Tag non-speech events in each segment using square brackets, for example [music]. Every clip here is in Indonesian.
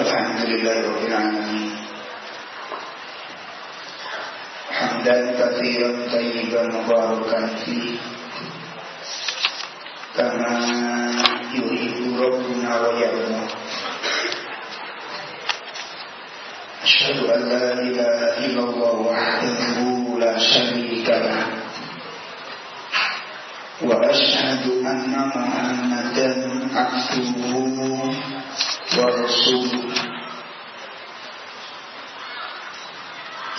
الحمد لله رب العالمين حمدا كثيرا طيبا مباركا فيه كما يريد ربنا ويرضى أشهد أن لا إله إلا الله وحده لا شريك له وأشهد أن محمدا عبده ورسوله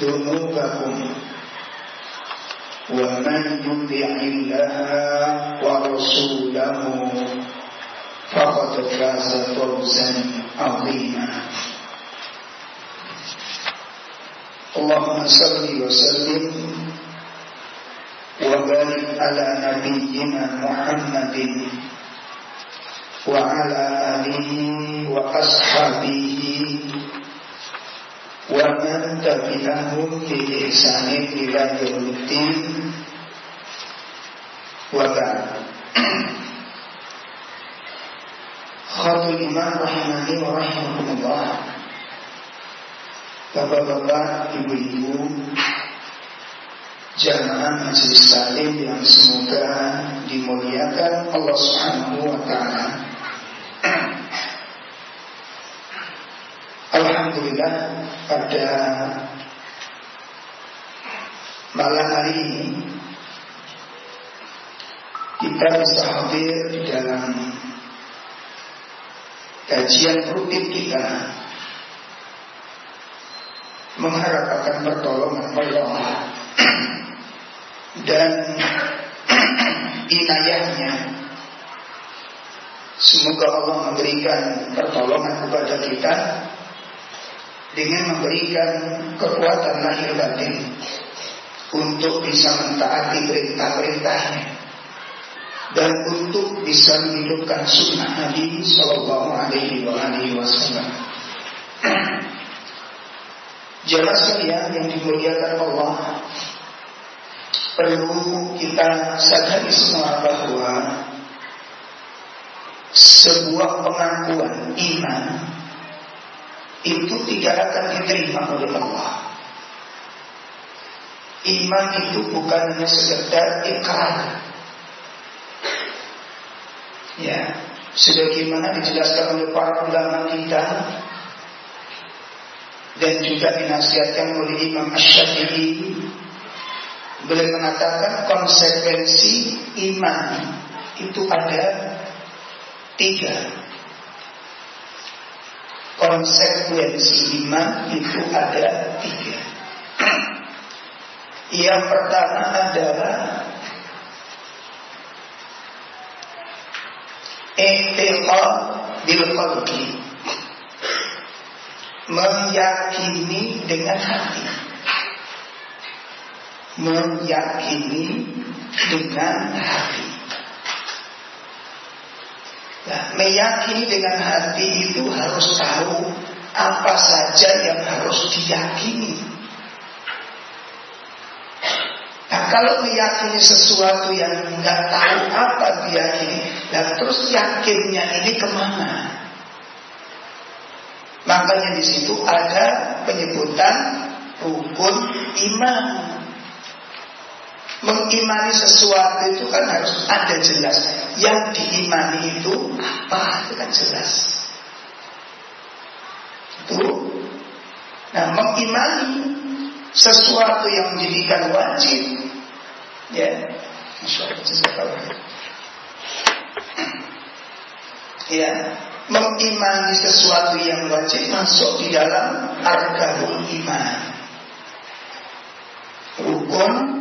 ذنوبكم ومن يطع الله ورسوله فقد فاز فوزا عظيما. اللهم صل وسلم وبارك على نبينا محمد وعلى آله وأصحابه ومن تبعهم بإحسان إلى يوم الدين وبعد خاطر الإمام رحمه ورحمه الله Bapak-bapak, ibu-ibu Jamaah Majelis Salim yang semoga dimuliakan Allah Subhanahu wa taala. Alhamdulillah pada malam hari ini kita bisa hadir di dalam kajian rutin kita. Mengharapkan pertolongan Allah. Dan inayahnya semoga Allah memberikan pertolongan kepada kita dengan memberikan kekuatan lahir batin untuk bisa mentaati perintah-perintahnya dan untuk bisa menghidupkan sunnah Nabi Sallallahu Alaihi Wasallam. [clears throat] Jemaah sekalian yang dimuliakan Allah Perlu kita sadari semua bahwa Sebuah pengakuan iman Itu tidak akan diterima oleh Allah. Iman itu bukan hanya sekedar ikrar. Ya Sebagaimana dijelaskan oleh para ulama kita dan juga dinasihatkan oleh Imam Ash-Syafi'i beliau mengatakan konsekuensi iman itu ada tiga konsekuensi iman itu ada tiga. [clears throat] Yang pertama adalah Etiqad bil qalbi. Meyakini dengan hati. Meyakini dengan hati nah, meyakini dengan hati itu harus tahu apa saja yang harus diyakini nah kalau meyakini sesuatu yang nggak tahu apa diyakini dan terus yakinnya ini ke mana Makanya di situ ada penyebutan rukun iman. Mengimani sesuatu itu kan harus ada jelas. Yang diimani itu apa? Itu kan jelas. Itu. Nah, mengimani sesuatu yang menjadikan wajib. Ya. Ya, mengimani sesuatu yang wajib masuk di dalam arkanul iman. Rukun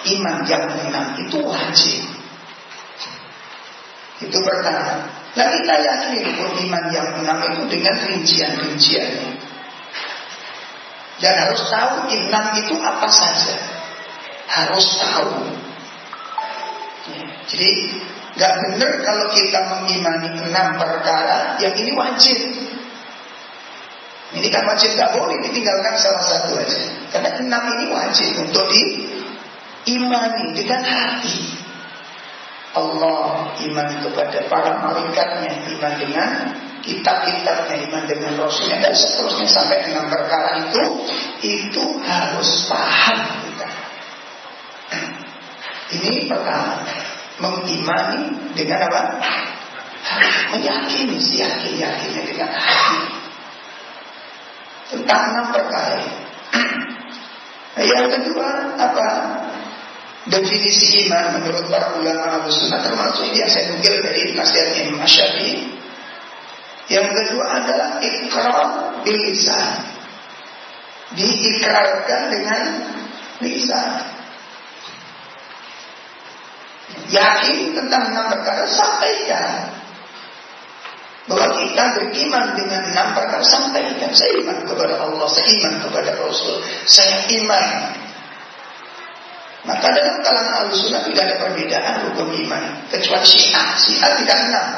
iman yang enam itu wajib. Itu pertama. Nah kita yakin rukun iman yang enam itu dengan rincian-rinciannya. Dan harus tahu enam itu apa saja. Harus tahu. Jadi nggak benar kalau kita mengimani enam perkara yang ini wajib. Ini kan wajib nggak boleh ditinggalkan salah satu aja. Karena enam ini wajib untuk diimani dengan hati. Allah iman kepada para malaikatnya, iman dengan kitab-kitabnya, iman dengan rasulnya dan seterusnya sampai enam perkara itu itu harus paham kita. Ini pertama mengimani dengan apa? Meyakini, yakin yakinnya dengan hati tentang enam perkara. Yang kedua apa? Definisi iman menurut para ulama Abu Sunnah termasuk ini yang saya nukil dari nasihatnya Imam Syafi'i. Yang kedua adalah ikrar bilisan. Diikrarkan dengan lisan. Yakin tentang enam perkara sampaikan bahwa kita beriman dengan enam perkara sampaikan saya iman kepada Allah, saya iman kepada Rasul, saya iman maka dalam kalangan al-sunnah tidak ada perbedaan hukum iman kecuali syiah. Syiah tidak enam.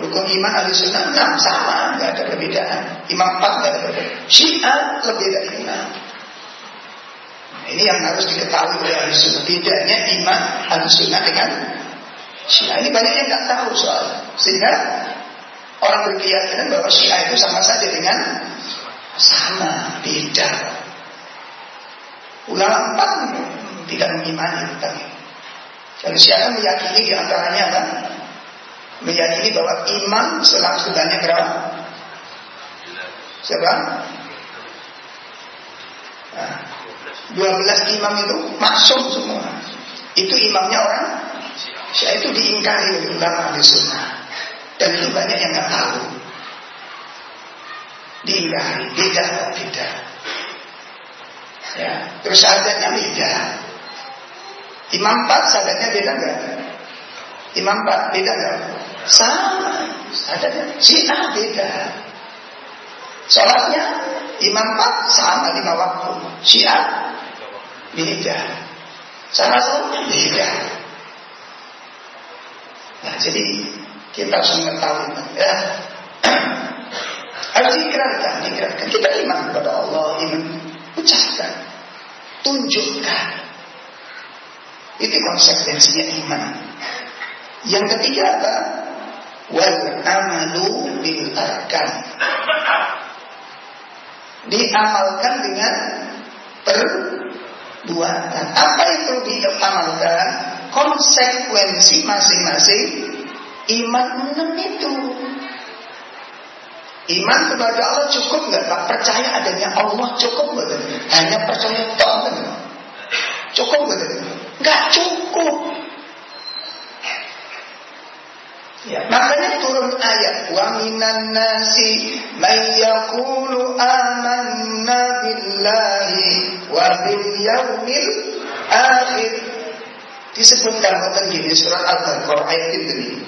Rukun iman al-sunnah enam sama, nggak ada perbedaan. Imam empat nggak ada perbedaan. Syiah lebih dari enam. Ini yang harus diketahui oleh al-sunnah. Bedanya iman al-sunnah dengan Syiah. Ini banyak yang nggak tahu soal. Sehingga orang berkeyakinan bahwa Syiah itu sama saja dengan sama, beda. Ulama empat tidak mengimani tentang ini. Siapa meyakini di antaranya kan? Meyakini bahwa iman selang sebanyak berapa? Siapa? Nah, 12 imam itu masuk semua. Itu imamnya orang Syiah itu diingkari oleh ulama di sunnah. Dan itu banyak yang nggak tahu. Diingkari, beda, beda. Ya, terus syahadatnya beda. Imam empat syahadatnya beda enggak? Imam empat beda enggak? Sama. Syahadatnya Syiah beda. Sholatnya Imam empat sama lima waktu. Syiah beda. Salah sholatnya beda. Nah, jadi kita harus mengetahui ya. [clears throat] harus dikerahkan, dikerahkan. Kita iman kepada Allah, iman ucapkan, tunjukkan. Itu konsekuensinya iman. Yang ketiga apa? Wal amalu bil. Diamalkan dengan perbuatan. Apa itu diamalkan? Konsekuensi masing-masing iman itu. Iman kepada Allah cukup nggak Pak? Percaya adanya Allah cukup nggak? Hanya percaya toh Cukup nggak? Nggak cukup. Ya, makanya turun ayat wa minan nasi may yaqulu amanna billahi wa bil yaumil akhir disebutkan tentang gini surat Al-Baqarah ayat ini.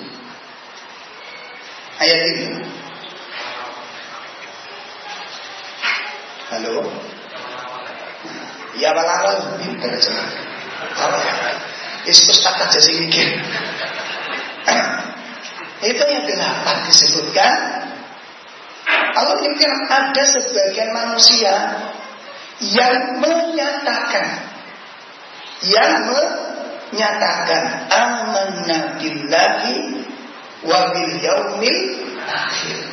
Ayat ini Halo. Ya balawal pinter celah. Apa? Itu kata jadi mikir. Itu yang delapan disebutkan. Allah mikir ada sebagian manusia yang menyatakan yang menyatakan amanna billahi wa bil yaumil akhir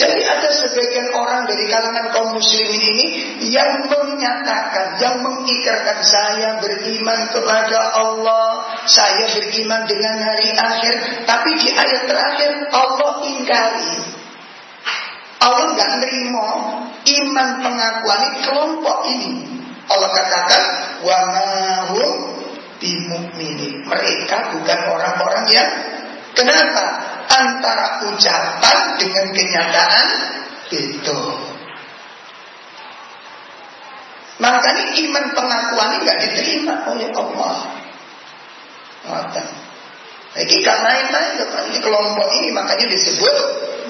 jadi ada sebagian orang dari kalangan kaum muslimin ini yang menyatakan, yang mengikrarkan saya beriman kepada Allah, saya beriman dengan hari akhir, tapi di ayat terakhir Allah ingkari. Allah nggak nerima iman pengakuan kelompok ini. Allah katakan wa mahum bimukminin. Mereka bukan orang-orang yang kenapa? Antara ucapan dengan kenyataan itu. Makanya iman pengakuan ini nggak diterima oleh Allah. Ini gak main-main Ini kelompok ini makanya disebut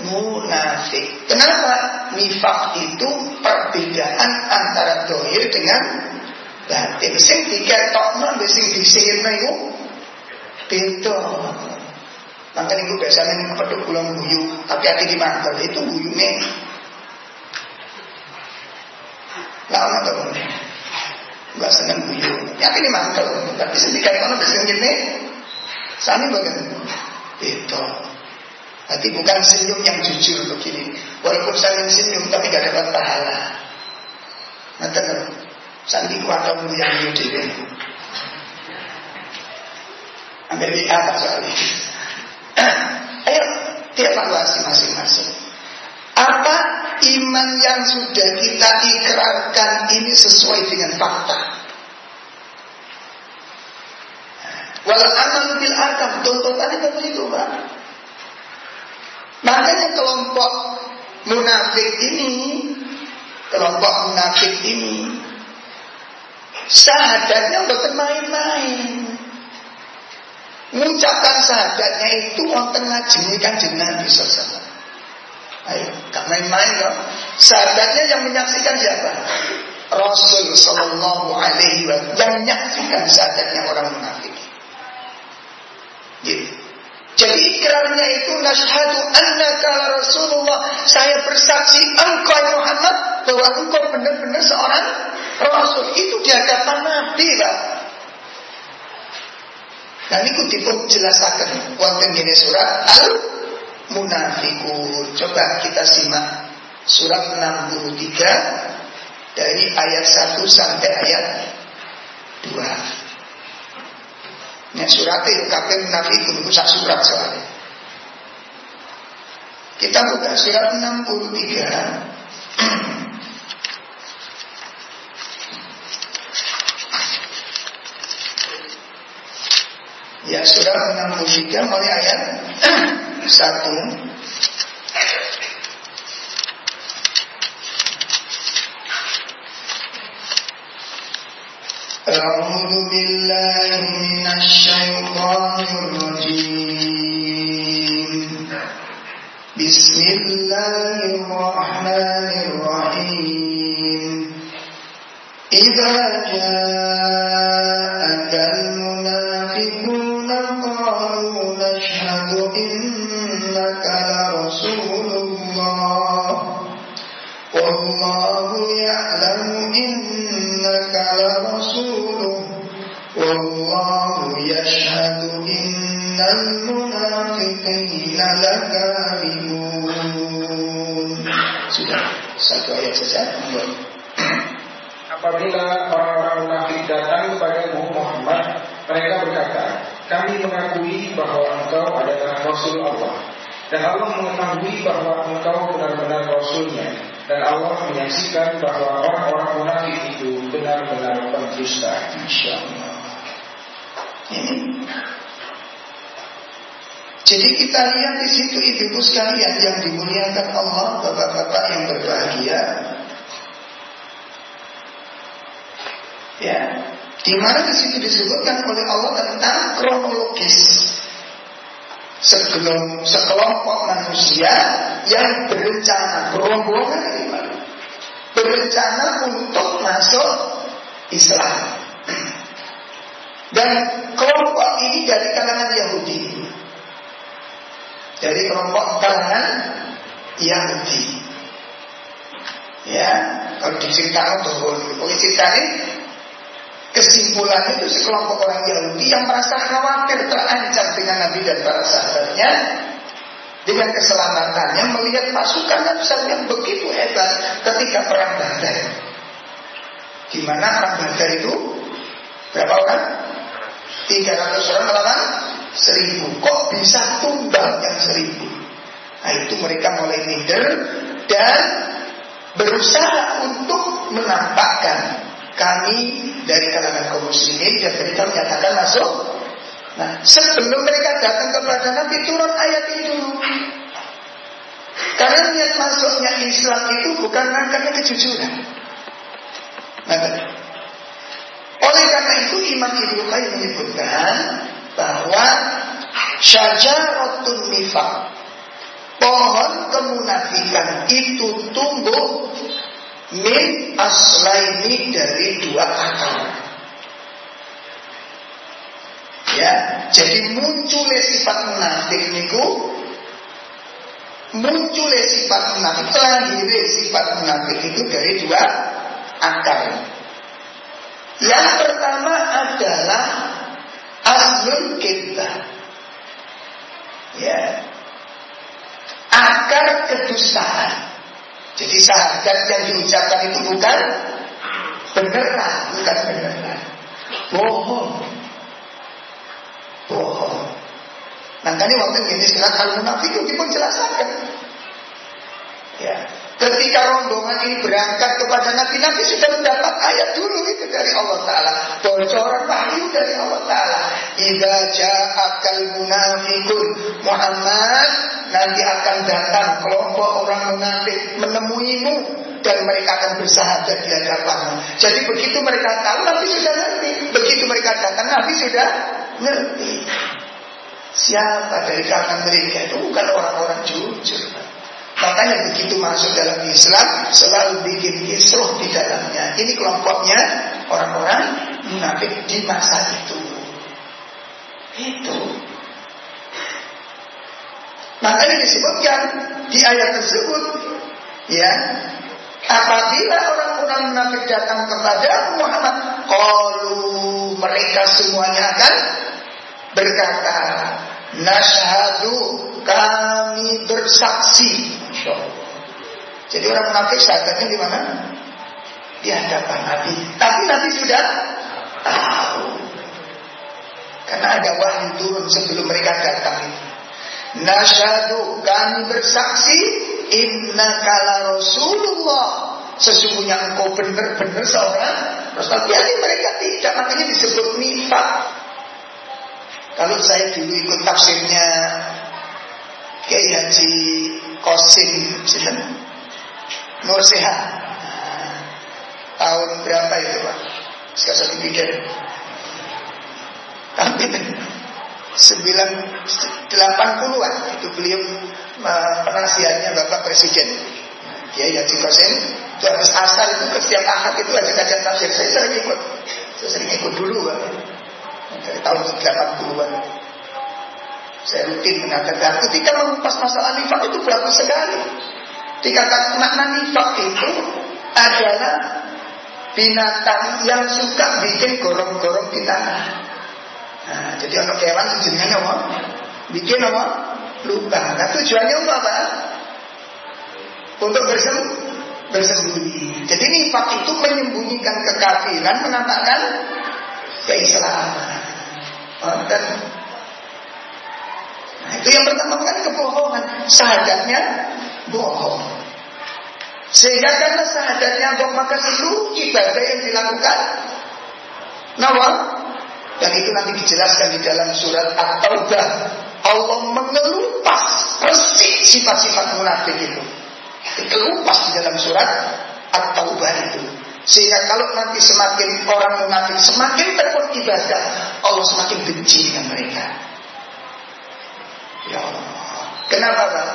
munafik. Kenapa? Nifak itu perbedaan antara dohir dengan batin. Sing diketokno sing disihirno itu beda. Makanya gue biasanya peduk pulang buyu, tapi hati di mantel itu buyunya. Lama tuh Gak seneng buyu, yakin di mantel, tapi sedikit mana biasanya gini, sami bagaimana? Itu. Berarti bukan senyum yang jujur begini. Walaupun saling senyum tapi gak dapat pahala. Nanti Sandi kuatau yang ini. Ambil di apa soalnya? Ayo dievaluasi masing-masing. Apa iman yang sudah kita ikrarkan ini sesuai dengan fakta? Walau amal bil akam, tuntutannya seperti itu, Pak. Makanya kelompok munafik ini, kelompok munafik ini, syahadatnya bukan main-main. Mengucapkan sahadatnya itu wonten ngajeni kanjeng Nabi sallallahu Ayo, gak main-main loh. Sahadatnya yang menyaksikan siapa? Rasul Sallallahu Alaihi Wasallam yang menyaksikan sahadatnya orang munafik. Gitu. Jadi ikrarnya itu nashhadu annaka Rasulullah. Saya bersaksi engkau Muhammad bahwa engkau benar-benar seorang rasul. Itu di hadapan Nabi lah. Nah ini dipun jelasakan wonten gini surat Al Munafikun. Coba kita simak surat 63 dari ayat 1 sampai ayat 2. Ini surat itu kabeh munafikun itu sak surat soalnya. Kita buka surat [clears throat] 63 Ya surat 63 mulai ayat 1 أعوذ بالله من الشيطان الرجيم بسم الله الرحمن الرحيم إذا جاءك إنك والله يعلم إنك لرسوله والله يشهد إن المنافقين لكاذبون Sudah, satu ayat saja. Apabila orang-orang munafik datang kepada Muhammad, mereka berkata, kami mengakui bahwa engkau adalah Rasul Allah dan Allah mengetahui bahwa engkau benar-benar Rasulnya dan Allah menyaksikan bahwa orang-orang munafik itu benar-benar pendusta. Insya Allah. Ini. Jadi kita lihat di situ ibu sekalian yang dimuliakan Allah, bapak-bapak yang berbahagia. Ya, di mana di situ disebutkan oleh Allah tentang kronologis sekelom, sekelompok manusia yang berencana berombongan berencana untuk masuk Islam. Dan kelompok ini dari kalangan Yahudi. Dari kelompok kalangan Yahudi. Ya kalau diceritakan tuh pokoknya ceritanya Kesimpulannya itu sekelompok orang Yahudi yang merasa khawatir terancam dengan Nabi dan para sahabatnya dengan keselamatannya melihat pasukan Nabi yang begitu hebat ketika perang Badar. Di mana perang Badar itu berapa orang? 300 orang melawan 1000. Kok bisa tumbang yang 1000? Nah itu mereka mulai minder dan berusaha untuk menampakkan kami dari kalangan kaum muslimin dan mereka menyatakan masuk. Nah, sebelum mereka datang kepada Nabi turun ayat dulu. Karena niat masuknya Islam itu bukan karena kejujuran. Nah, oleh karena itu Imam Ibnu Qayyim menyebutkan bahwa syajaratun nifak. Pohon kemunafikan itu tumbuh min aslaini dari dua akar. Ya, jadi muncul sifat munafik niku muncul sifat munafik lahir sifat munafik itu dari dua akar. Yang pertama adalah aslul kita. Ya. Akar kedustaan. Jadi sahabat yang diucapkan itu bukan beneran, bukan beneran. Bohong. Bohong. Makanya waktu ini surat Al-Munafik itu pun jelaskan. Ya. Ketika rombongan ini berangkat kepada Nabi, Nabi sudah mendapat ayat dulu itu dari Allah Ta'ala. Bocoran wahyu dari Allah Ta'ala. Ida ja'akal munafikun Muhammad nanti akan datang kelompok orang munafik menemuimu dan mereka akan bersahabat di hadapanmu. Jadi begitu mereka tahu Nabi sudah ngerti. Begitu mereka datang Nabi sudah ngerti. Siapa dari kalangan mereka itu bukan orang-orang jujur. Makanya begitu masuk dalam Islam selalu bikin kisruh di dalamnya. Ini kelompoknya orang-orang munafik di masa itu. Itu. Makanya disebutkan di ayat tersebut ya apabila orang-orang munafik datang kepada Muhammad qalu mereka semuanya akan berkata nashhadu kami bersaksi jadi orang munafik sahabatnya di mana? Di hadapan Nabi. Tapi Nabi sudah tahu. Karena ada wahyu turun sebelum mereka datang Nasyadu kami bersaksi Inna kala Rasulullah. Sesungguhnya engkau benar-benar seorang Rasul. Jadi mereka tidak Makanya disebut nifak. Kalau saya dulu ikut tafsirnya Kiai Haji Kosim Nur Sehat. Tahun berapa itu Pak? Sekarang satu pikir tapi sembilan delapan puluhan. Itu beliau penasihatnya Bapak Presiden. Kiai Haji Kosim itu harus asal itu setiap ahad itu ada kajian tafsir. Saya sering ikut. Saya sering ikut dulu Pak. Dari tahun 80-an saya rutin mengatakan ketika mengupas masalah nifak itu bagus sekali. Dikatakan makna nifak itu adalah binatang yang suka bikin gorong-gorong di tanah. Nah, jadi untuk kewan jenisnya apa? Bikin apa? Lubang. Nah tujuannya untuk apa? Untuk bersembunyi. bersembunyi. Jadi nifak itu menyembunyikan kekafiran, menampakkan keislaman. Oh, Nah, itu yang pertama kali kebohongan. Sahadatnya bohong. Sehingga karena sahadatnya bohong maka seluruh ibadah yang dilakukan nawal dan itu nanti dijelaskan di dalam surat At-Taubah. Allah mengelupas persis sifat-sifat munafik itu. Dikelupas di dalam surat At-Taubah itu. Sehingga kalau nanti semakin orang munafik semakin tekun ibadah, Allah semakin benci dengan mereka. Ya Allah. Kenapa Pak?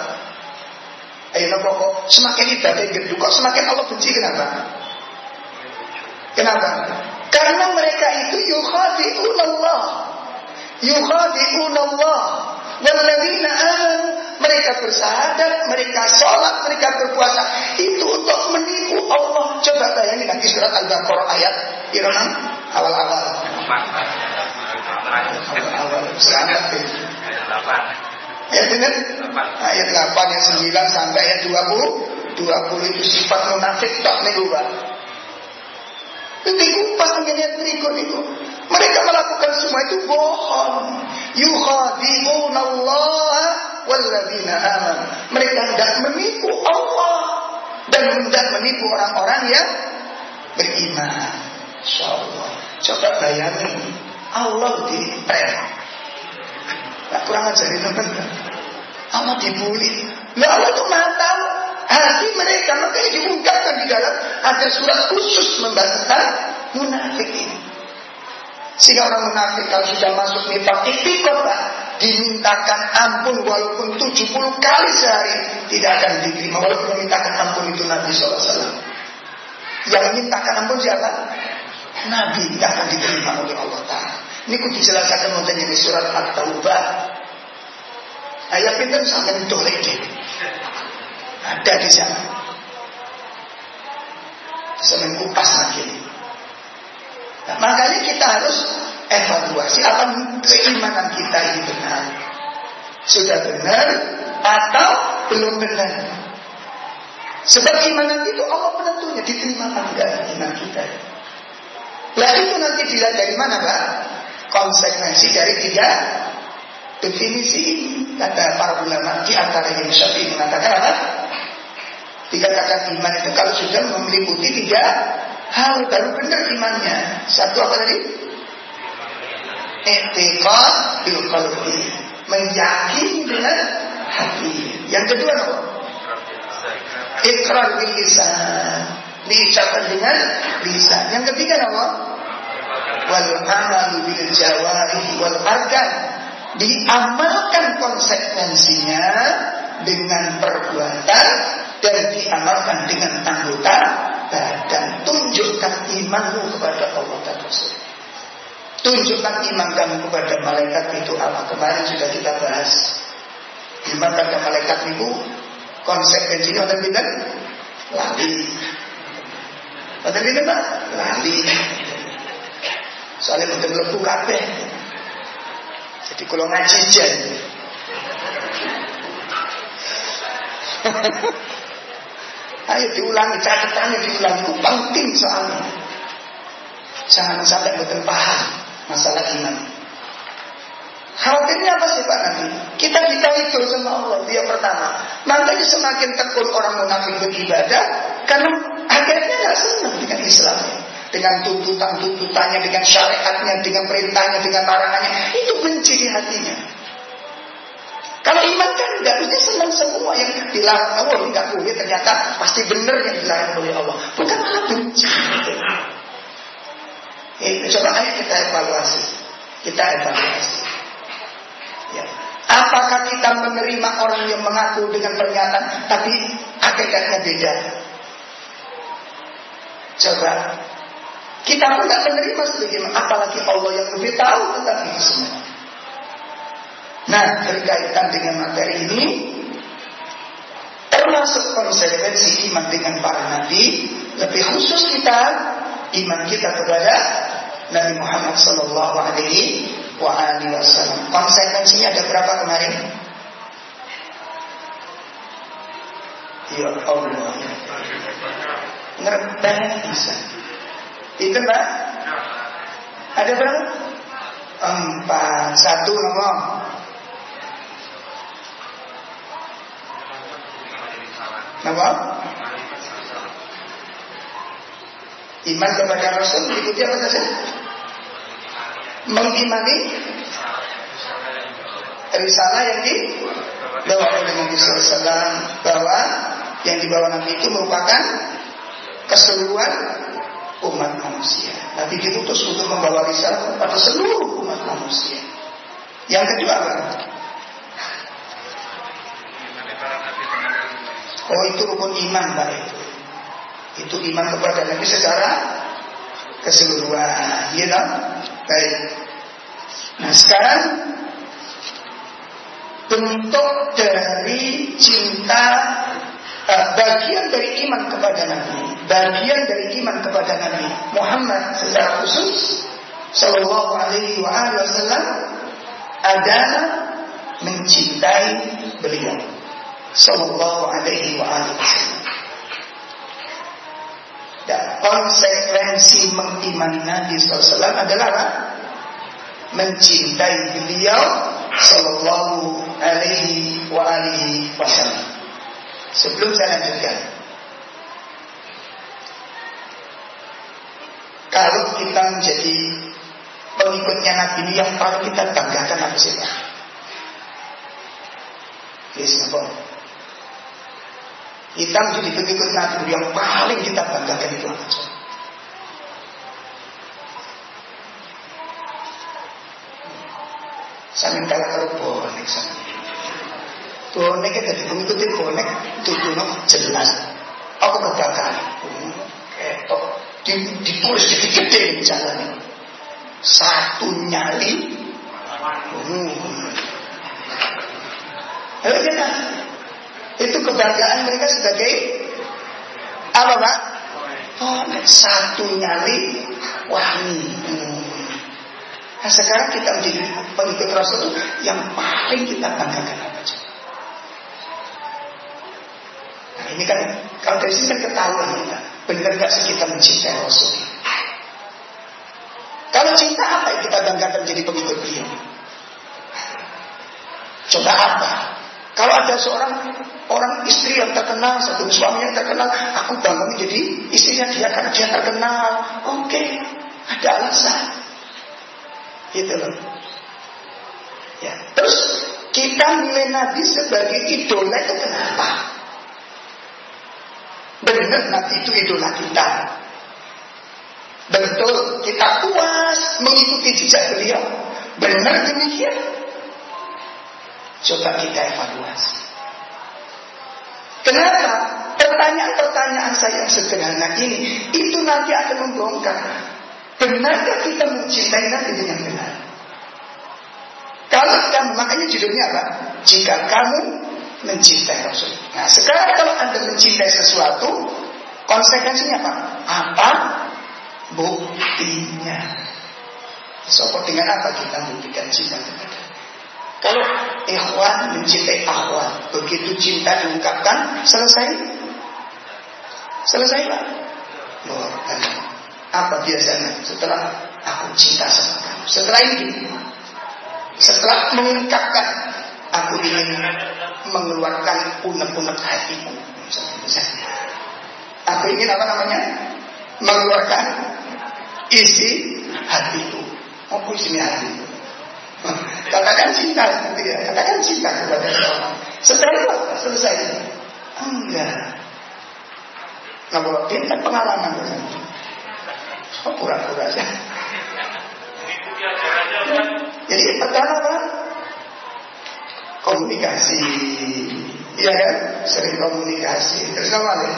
Ayo nopo kok semakin ibadah gitu kok semakin Allah benci kenapa? Kenapa? Karena mereka itu yukhadi'un Allah. Yukhadi'un Allah. Walladzina amanu mereka bersahadat, mereka sholat, mereka berpuasa itu untuk menipu Allah. Coba bayangin lagi surat Al-Baqarah ayat Irama awal-awal. Awal-awal. Selamat. Ayat ini ayat 8 ayat 9 sampai ayat 20 20 itu sifat munafik tak Itu pas mengenai berikut itu. Mereka melakukan semua itu bohong. Yukhadi'un Allah Walladzina aman Mereka tidak menipu Allah Dan tidak menipu orang-orang yang beriman. Insya Allah Coba bayangin Allah di Nah, kurang ajar itu benar. Allah dibully. Nah, Allah itu maha tahu hati mereka. Makanya diungkapkan di dalam ada surat khusus membahas tentang munafik ini. Sehingga orang munafik kalau sudah masuk nifak itikot lah dimintakan ampun walaupun 70 kali sehari tidak akan diterima walaupun memintakan ampun itu Nabi SAW. Yang mintakan ampun siapa? Nabi tidak akan diterima oleh Allah Taala. Ini kudu dijelaskan montenya di surat At-Taubah. Ayat itu sampai itu lagi. Ada di sana. Sampai kupas lagi. Nah, makanya kita harus evaluasi apa keimanan kita ini benar. Sudah benar atau belum benar. Sebab keimanan itu Allah penentunya diterima apa enggak iman kita. Nah itu nanti dilihat dari mana Pak? Konsekuensi dari tiga definisi ini. Kata para ulama di antara yang Syafi'i mengatakan apa? Dikatakan iman itu kalau sudah meliputi tiga hal baru benar imannya. Satu apa tadi? Etikot bil qalbi. Meyakini dengan hati. Yang kedua apa? Ikrar bil lisan. Diucapkan dengan lisan. Yang ketiga apa? Wal amal bil jawari wal arkan. Diamalkan konsekuensinya dengan perbuatan dan diamalkan dengan anggota dan tunjukkan imanmu kepada Allah dan. Tunjukkan iman kamu kepada malaikat itu apa? Kemarin sudah kita bahas. Iman pada malaikat itu konsekuensinya ada bilang lali. Ada bilang apa? Lali. Soalnya betul lebu kabeh. Jadi kalau ngaji jen. [laughs] Ayo diulangi, catatannya diulangi. Itu penting soalnya. Jangan sampai betul paham masalah iman. Khawatirnya apa sih Pak nanti? Kita itu sama Allah dia pertama. Nanti semakin tekun orang munafik beribadah karena akhirnya nggak senang dengan Islam, dengan tuntutan-tuntutannya, dengan syariatnya, dengan perintahnya, dengan larangannya. Itu benci di hatinya. Kalau iman kan tidak bisa senang semua yang dilarang Allah tidak boleh ternyata pasti benar yang dilarang oleh Allah. Bukan malah benci. Eh, coba ayo kita evaluasi. Kita evaluasi. Ya. Apakah kita menerima orang yang mengaku dengan pernyataan tapi hakikatnya beda? Coba kita pun tidak menerima sebagaimana apalagi Allah yang lebih tahu tentang itu semua. Nah, berkaitan dengan materi ini termasuk konsekuensi iman dengan para nabi, lebih khusus kita iman kita kepada Nabi Muhammad Sallallahu Alaihi. Konsekuensinya ada berapa kemarin? Ya Allah. Ngerebah bisa. Itu mbak? Ada berapa? Empat. Satu ngomong. Apa? Iman kepada Rasul mengikuti apa saja? Mengimani risalah yang dibawa oleh Nabi SAW bahwa yang dibawa Nabi itu merupakan keseluruhan umat manusia. Nabi diutus untuk membawa risalah kepada seluruh umat manusia. Yang kedua apa? Oh itu rukun iman Pak itu. Itu iman kepada Nabi secara keseluruhan. Ya know? Baik. Nah sekarang bentuk dari cinta uh, bagian dari iman kepada Nabi, bagian dari iman kepada Nabi Muhammad secara khusus Sallallahu Alaihi Wasallam adalah mencintai beliau. Sallallahu alaihi wa alihi Dan konsekuensi mengimani Nabi SAW adalah? Mencintai beliau Sallallahu alaihi wa alihi wasallam Sebelum saya lanjutkan Kalau kita menjadi pengikutnya Nabi ini yang paling kita banggakan apa sih Pak? Yes, kita menjadi pengikut Nabi yang paling kita banggakan itu apa? Sampai kalah karo bonek sama. Bonek itu jadi mengikuti bonek tujuh jelas. Aku kebakar. Ketok di, ditulis di gede jalan satu nyali hmm. Ayo kita itu kebanggaan mereka sebagai apa pak? Oh, satu nyali wangi. Nah sekarang kita menjadi pengikut Rasul yang paling kita banggakan apa saja. Nah ini kan kalau dari sini kan ketahuan kita benar gak sih kita mencintai Rasul? Kalau cinta apa yang kita banggakan menjadi pengikut beliau? Coba apa? Kalau ada seorang orang istri yang terkenal, satu suami yang terkenal, aku bangga menjadi istrinya dia karena dia terkenal. Oke, okay, ada alasan. Gitu loh. Ya. Terus kita nilai Nabi sebagai idola itu kenapa? Benar Nabi itu idola kita. Betul kita puas mengikuti jejak beliau. Benar demikian. Coba kita evaluasi. Kenapa? Pertanyaan-pertanyaan saya yang sederhana ini itu nanti akan membongkar Benarkah kita mencintai Nabi dengan benar? Kalau kamu, makanya judulnya apa? Jika kamu mencintai Rasul. Nah sekarang kalau anda mencintai sesuatu, konsekuensinya apa? Apa buktinya? So, dengan apa kita membuktikan cinta kepada kalau ikhwan mencintai akhwan, begitu cinta diungkapkan, selesai? Selesai Pak? Luar apa biasanya setelah aku cinta sama kamu? Setelah ini, setelah mengungkapkan aku ingin mengeluarkan unek-unek hatiku. Misalnya, aku ingin apa namanya? Mengeluarkan isi hatiku. Oh, isi hatiku. Katakan cinta seperti ya. Katakan cinta kepada seorang. Setelah itu? Selesai. Enggak. Nah, bahwa kan pengalaman. Oh, pura-pura saja. Jadi pertama apa? Komunikasi. Iya kan? Sering komunikasi. Terus apa lagi?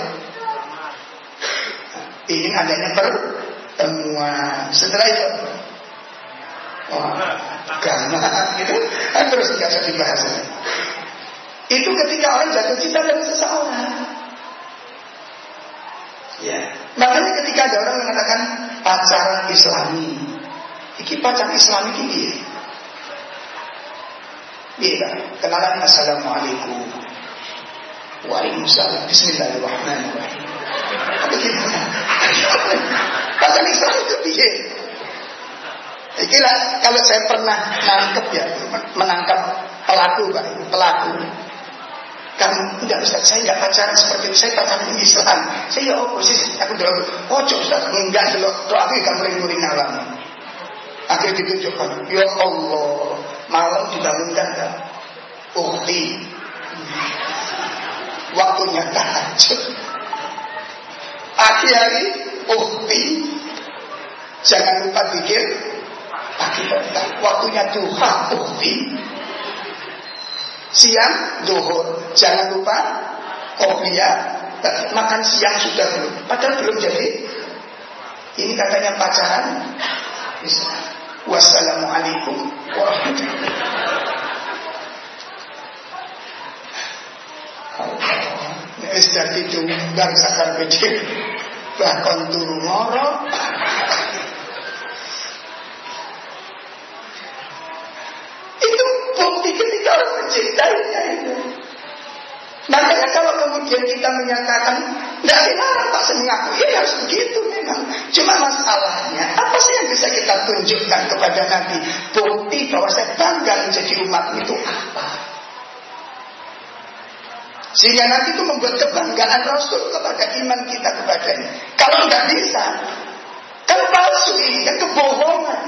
Ingin adanya pertemuan. Setelah itu karena gitu [laughs] kan terus tidak usah dibahas. Itu ketika orang jatuh cinta dengan seseorang. Ya, makanya ketika ada orang mengatakan pacaran islami. Iki pacaran islami ini Iya, kenalan Assalamualaikum Waalaikumsalam Bismillahirrahmanirrahim Apa gimana? [laughs] Pacaran Islam itu piye? Ikilah kalau saya pernah nangkep ya menangkap pelaku pak, pelaku kamu enggak Ustaz, saya enggak pacaran seperti itu, saya pacaran Islam. Saya ya oposisi, aku udah ojo Ustaz, enggak dulu, doa aku ikan muring-muring alam. Akhirnya ditunjukkan, ya Allah, malam dibangunkan kan, ukti. Waktunya tahajud. Pagi hari, ukti. Jangan lupa pikir, petang, waktunya duha, ukti siang duhur. Jangan lupa kopiah makan siang sudah belum. Padahal belum jadi. Ini katanya pacaran. Bisa. Wassalamualaikum warahmatullahi wabarakatuh. Wis dadi diundang sakar bahkan turu ngoro kemudian kita menyatakan tidak dilarang Pak senang aku, ya harus begitu memang. Cuma masalahnya apa sih yang bisa kita tunjukkan kepada Nabi? Bukti bahwa saya bangga menjadi umat itu apa? Sehingga nanti itu membuat kebanggaan Rasul kepada iman kita kepadanya. Kalau nggak bisa, kan palsu ini, kan kebohongan.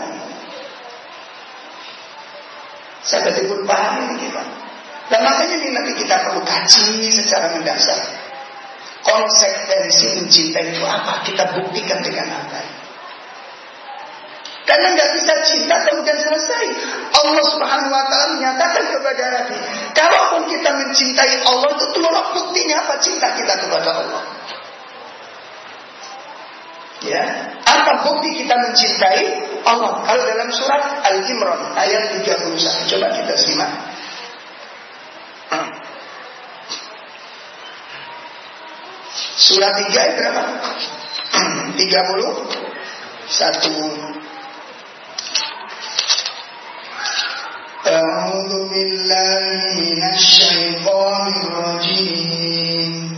Saya pun paham ini kita. Dan makanya ini nanti kita perlu kaji secara mendasar. Konsekuensi mencintai itu apa? Kita buktikan dengan apa? Karena nggak bisa cinta kemudian selesai. Allah Subhanahu wa taala menyatakan kepada Nabi, kalaupun kita mencintai Allah itu tolak buktinya apa cinta kita kepada Allah. Ya, apa bukti kita mencintai Allah? Kalau dalam surat Al-Imran ayat 31, coba kita simak. Surat 3 ayat berapa? 31 أعوذ بالله من الشيطان الرجيم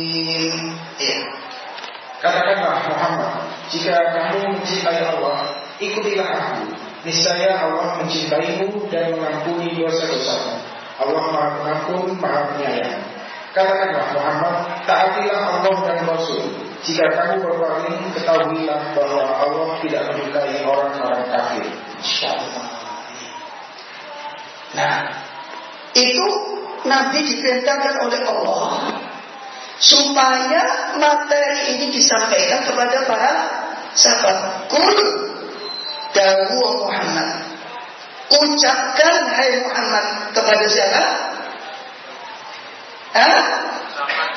Katakanlah Muhammad, jika kamu mencintai Allah, ikutilah aku. Niscaya Allah mencintaimu dan mengampuni dosa-dosamu. Allah Maha Pengampun, Maha Penyayang. Katakanlah Muhammad, taatilah Allah dan Rasul. Jika kamu berpaling, ketahuilah bahwa Allah tidak menyukai orang-orang kafir. Insyaallah. Nah, itu Nabi diperintahkan oleh Allah supaya materi ini disampaikan kepada para sahabat. Kul dawu Muhammad. Ucapkan hai Muhammad kepada siapa? Hah?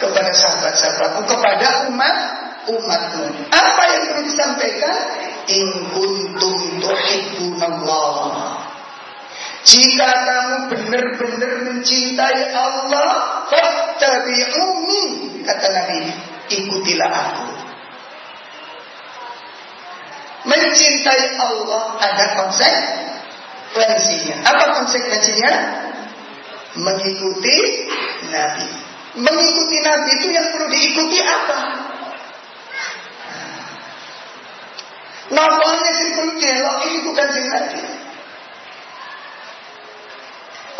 Kepada sahabat-sahabatmu, kepada umat umatmu. Apa yang perlu disampaikan? In kuntum tuhibbunallah. Jika kamu benar-benar mencintai Allah, fattabi'uni, kata Nabi, ikutilah aku. Mencintai Allah ada konsekuensinya. Apa konsekuensinya? Mengikuti Nabi. Mengikuti Nabi itu yang perlu diikuti apa? Nampaknya sih perlu dielok ini bukan Nabi.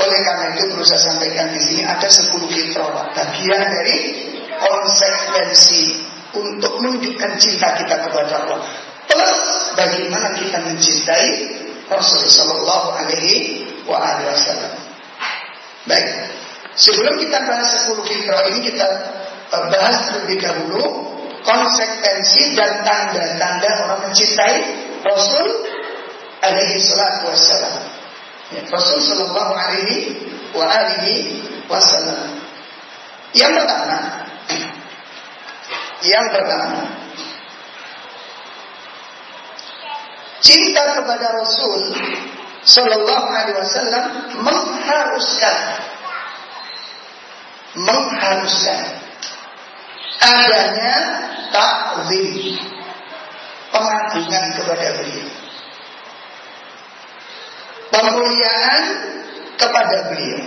Oleh karena itu perlu saya sampaikan di sini ada 10 fitrah bagian dari konsekuensi untuk menunjukkan cinta kita kepada Allah. Plus bagaimana kita mencintai Rasulullah Shallallahu Alaihi Wasallam. Baik, sebelum kita bahas 10 fitrah ini kita eh, bahas terlebih dahulu konsekuensi dan tanda-tanda orang mencintai Rasul alaihi wassalam. Ya, Rasul Shallallahu Alaihi wa alihi Wasallam. Yang pertama, yang pertama, cinta kepada Rasul Shallallahu Alaihi Wasallam mengharuskan, mengharuskan adanya takzim, pengagungan kepada beliau pemuliaan kepada beliau.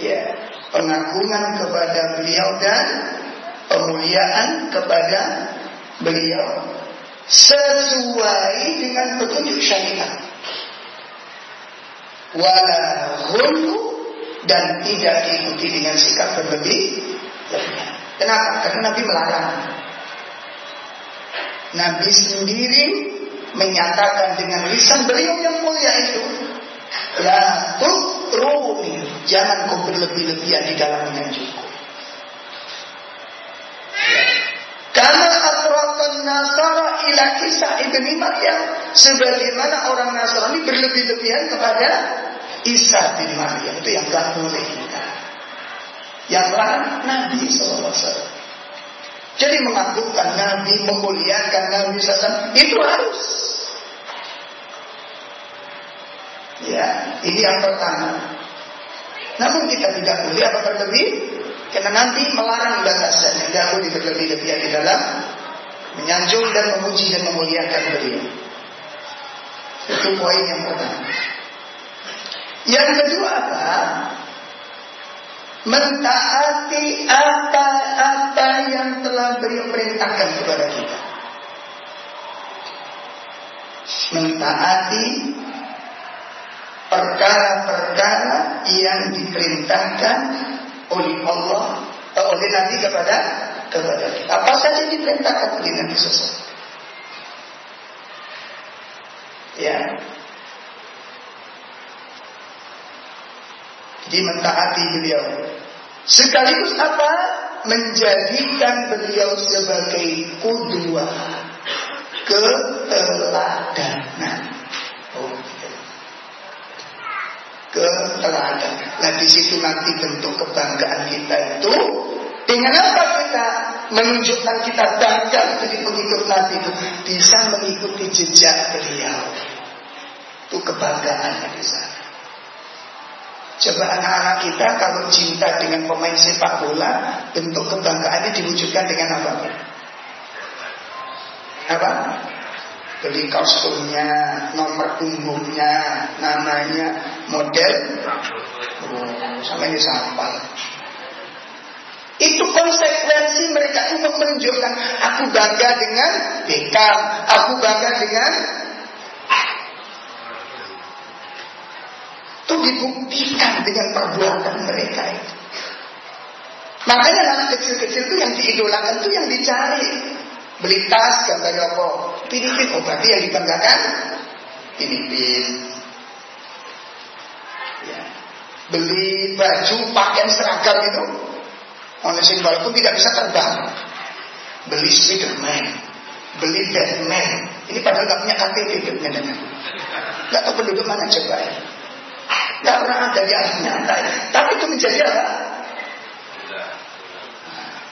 Ya, pengagungan kepada beliau dan pemuliaan kepada beliau sesuai dengan petunjuk syariat. Wala hulu dan tidak diikuti dengan sikap berlebih. Kenapa? Karena Nabi melarang. Nabi sendiri menyatakan dengan lisan beliau yang mulia itu La tukruni Jangan kau berlebih-lebihan di dalam menyanjungku Karena atrakan Nasara ila Isa ibni Maryam Sebagaimana orang Nasrani berlebih-lebihan kepada Isa bin Maryam. Itu yang gak boleh kita. Yang lain Nabi SAW jadi mengagungkan Nabi, memuliakan Nabi SAW itu harus. Ya, ini yang pertama. Namun kita tidak boleh apa berlebih, karena nanti melarang batasan. Tidak boleh berlebih-lebih di dalam menyanjung dan memuji dan memuliakan beliau. Itu poin yang pertama. Yang kedua apa? Mentaati apa-apa yang telah beliau perintahkan kepada kita. mentaati perkara-perkara yang diperintahkan oleh Allah atau oleh Nabi kepada kepada kita. Apa saja diperintahkan oleh Nabi sesuatu. Ya. Jadi mentaati beliau. Sekaligus apa? Menjadikan beliau sebagai kudua keteladanan. Oh, gitu. Keteladanan. Nah di situ nanti bentuk kebanggaan kita itu dengan apa kita menunjukkan kita bangga menjadi pengikut Nabi itu bisa mengikuti jejak beliau. Itu kebanggaan di sana. Coba anak-anak kita kalau cinta dengan pemain sepak bola, bentuk kebanggaannya diwujudkan dengan apa? Apa? Beli kostumnya, nomor punggungnya, namanya, model, oh, sampai ini sampal. Itu konsekuensi mereka untuk menunjukkan aku bangga dengan Beckham, aku bangga dengan itu dibuktikan dengan perbuatan mereka itu. Makanya anak kecil-kecil itu yang diidolakan itu yang dicari. Beli tas gambar apa? Filipin, oh berarti yang dibanggakan. Ya. Beli baju pakaian seragam itu Oleh sing walaupun tidak bisa terbang Beli Spiderman Beli Batman Ini padahal gak punya KTP Gak tahu penduduk mana coba ya Pernah ada alam nyata Tapi itu menjadi apa?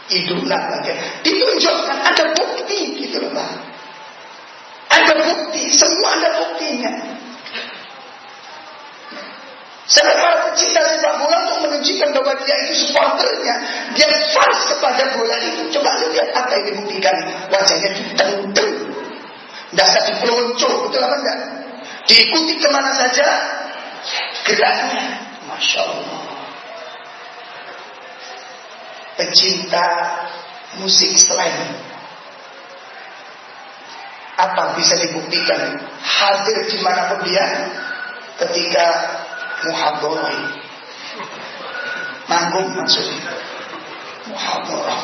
Idola Ditunjukkan ada bukti gitu loh Pak Ada bukti Semua ada buktinya Sampai para pecinta sepak bola untuk menunjukkan bahwa dia itu supporternya. Dia fans kepada bola itu. Coba lihat apa yang dibuktikan. Wajahnya ditendeng. Dasar dipelonco. Betul apa enggak? Diikuti ke mana saja. Geraknya. Masya Allah. Pecinta musik slang. Apa bisa dibuktikan? Hadir di mana pun dia ketika muhadharah manggung maksudnya muhadharah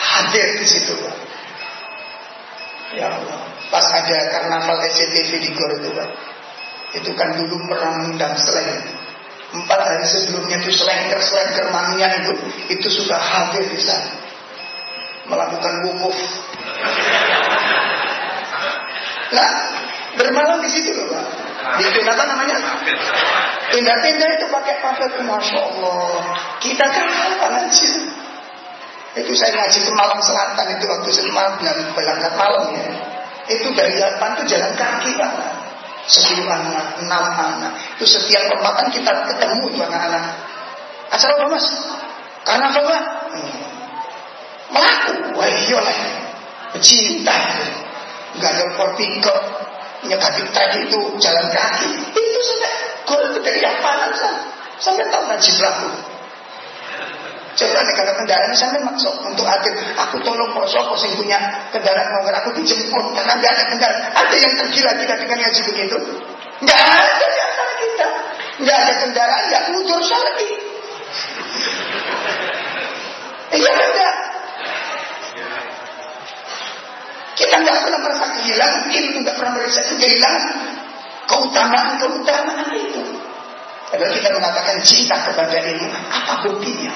hadir di situ ya Allah pas ada karnaval SCTV di Gor itu Pak itu kan dulu perang dan selain empat hari sebelumnya itu selengker selengker mania itu itu sudah hadir di sana melakukan wukuf nah bermalam di situ loh Pak itu apa namanya? Tenda-tenda itu pakai pamflet, masya Allah. Kita kan apa ngaji? Itu saya ngaji ke Malang Selatan itu waktu saya malam berangkat malam ya. Itu dari Yapan itu jalan kaki pak. Sepuluh anak, enam anak. Itu setiap perempatan kita ketemu itu anak-anak. Acara apa mas? Karena apa pak? Melaku, wah iya lah. Pecinta. Gak ada pikir nyekati tadi itu jalan kaki itu sudah gol dari panas sampai tahu najib laku coba kalau kendaraan sampai maksud untuk akhir aku tolong kok sopo sing punya kendaraan mau aku dijemput. Karena nggak ada kendaraan. Ada yang tergila-gila dengan ngaji begitu? Nggak ada di antara kita. Nggak ada kendaraan nggak muncul syar'i iya enggak kita nggak pernah merasa kehilangan. Ilmu, nggak pernah merasa kehilangan. Keutamaan-keutamaan itu. Padahal kita mengatakan cinta kepada ilmu, apa buktinya?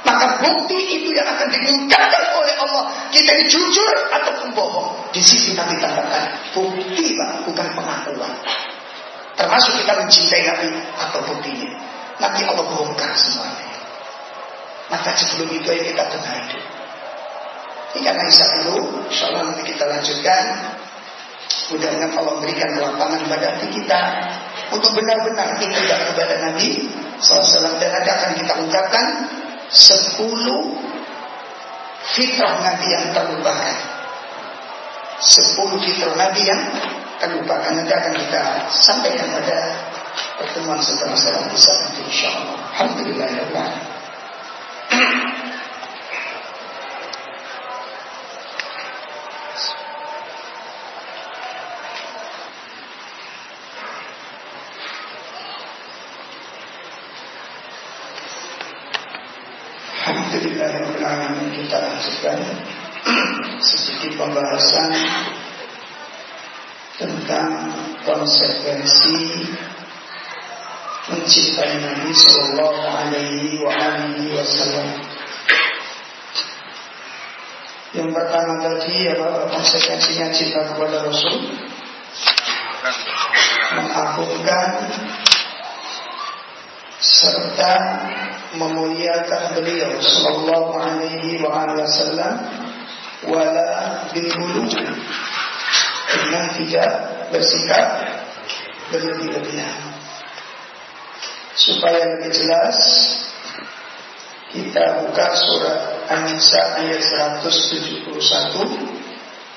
Maka bukti itu yang akan diungkapkan oleh Allah. Kita ini jujur atau pembohong. Di sini kami tambahkan bukti, Pak, bukan pengakuan. Termasuk kita mencintai Nabi atau buktinya. Nanti Allah bongkar semuanya. Maka sebelum itu ya kita benar itu. Ini karena Isa dulu, insya Allah nanti kita lanjutkan. Mudah-mudahan Allah memberikan kelapangan pada hati kita untuk benar-benar tidak kepada Nabi SAW dan nanti akan kita ungkapkan 10 fitrah Nabi yang terlupakan. 10 fitrah Nabi yang terlupakan nanti akan kita sampaikan pada pertemuan setelah salam Isa nanti insya Allah. Alhamdulillah. Alhamdulillah kita lanjutkan [clears throat] sedikit pembahasan tentang konsekuensi mencintai Nabi Sallallahu Alaihi Wasallam. Yang pertama tadi apa konsekuensinya cinta kepada Rasul? Mengagungkan serta memuliakan beliau sallallahu alaihi wa wasallam wala bil dengan tidak bersikap berlebih-lebihan. Supaya lebih jelas kita buka surat An-Nisa ayat 171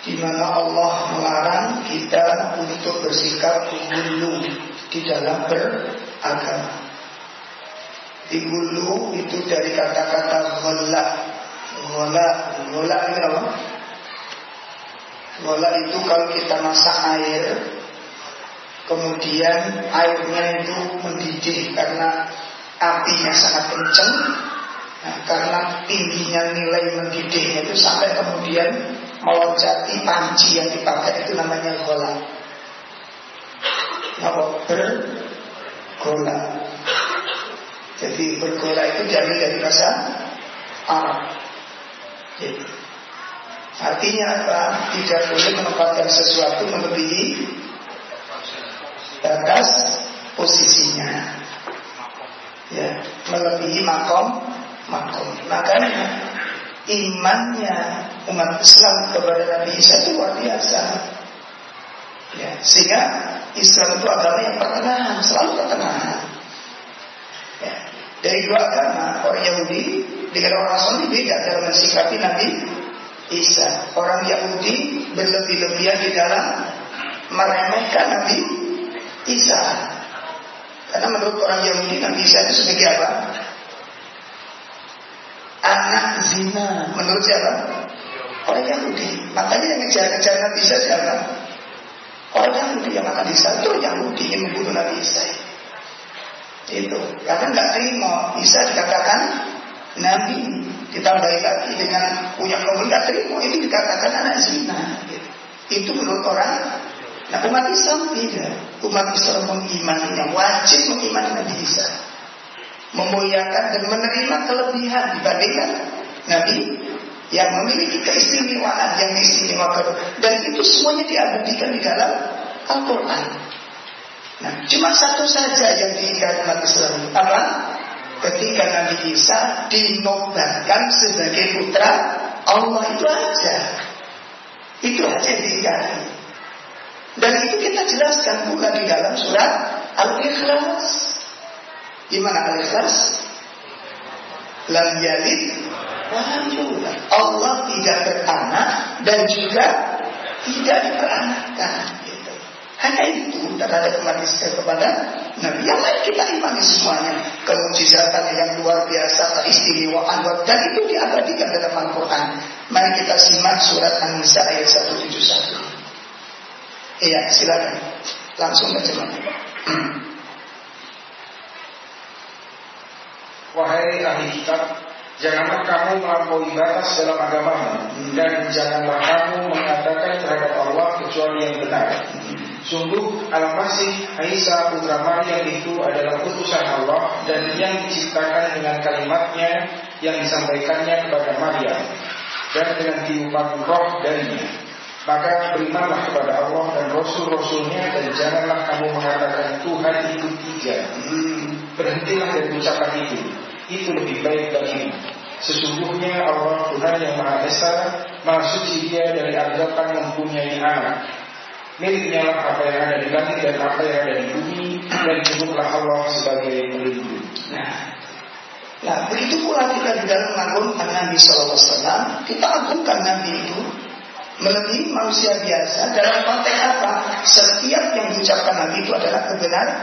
di mana Allah melarang kita untuk bersikap dulu di dalam beragama. Dihulu itu dari kata-kata ghala. Ghala, ghala ini apa? Ghala itu kalau kita masak air, kemudian airnya itu mendidih karena apinya sangat kencang. Nah, karena tingginya nilai mendidihnya itu sampai kemudian meloncati panci yang dipakai itu namanya ghala. Apa? Bergola. Jadi bergora itu diambil dari bahasa Arab. Jadi, artinya apa? Tidak boleh menempatkan sesuatu melebihi batas posisinya. Ya, melebihi makom makom. Makanya imannya umat Islam kepada Nabi Isa itu luar biasa. Ya, sehingga Islam itu agama yang pertengahan, selalu pertengahan. Dari dua agama, orang Yahudi dengan orang Nasrani beda dalam mensikapi Nabi Isa. Orang Yahudi berlebih-lebihan di dalam meremehkan Nabi Isa. Karena menurut orang Yahudi Nabi Isa itu sebagai apa? Anak zina. Menurut siapa? Orang Yahudi. Makanya yang ngejar-ngejar Nabi Isa siapa? Orang Yahudi yang akan disatu Yahudi yang membunuh Nabi Isa. Itu karena nggak terima bisa dikatakan Nabi ditambahi lagi dengan punya kaum nggak terima itu dikatakan anak zina. Gitu. Itu menurut orang. Nah umat Islam tidak. Umat Islam mengimaninya wajib mengimani Nabi Isa. Memuliakan dan menerima kelebihan dibandingkan Nabi yang memiliki keistimewaan yang istimewa dan itu semuanya diabadikan di dalam Al-Quran. Nah, cuma satu saja yang diingkari umat Islam. Apa? Ketika Nabi Isa dinobatkan sebagai putra Allah itu aja. Itu aja yang diingkari. Dan itu kita jelaskan pula di dalam surat Al-Ikhlas. Di mana Al-Ikhlas? Lam yalid Allah tidak beranak dan juga tidak diperanakkan. Hanya itu terhadap Islam kepada Nabi. Yang lain kita imani semuanya. Kemujizatan yang luar biasa, keistimewaan. Dan itu diabadikan dalam Al-Quran. Mari kita simak surat An-Nisa ayat 171. Iya, silakan. Langsung baca [clears throat] Wahai ahli kitab, Janganlah kamu melampaui batas dalam agamamu Dan janganlah kamu mengatakan terhadap Allah kecuali yang benar Sungguh Al-Masih Isa putra Maryam itu adalah utusan Allah dan yang diciptakan dengan kalimatnya yang disampaikannya kepada Maryam dan dengan tiupan roh darinya. Maka berimanlah kepada Allah dan Rasul-Rasulnya dan janganlah kamu mengatakan Tuhan itu tiga. Hmm, berhentilah dari ucapan itu. Itu lebih baik bagimu. Sesungguhnya Allah Tuhan yang Maha Esa, Maha Suci Dia dari anggapan mempunyai anak miliknya apa yang ada di langit dan apa yang ada di bumi dan disebutlah Allah sebagai pelindung. Nah, nah begitu pula kita di dalam mengagungkan Nabi Wasallam, kita agungkan Nabi itu melebihi manusia biasa dalam konteks apa? Setiap yang diucapkan Nabi itu adalah kebenaran,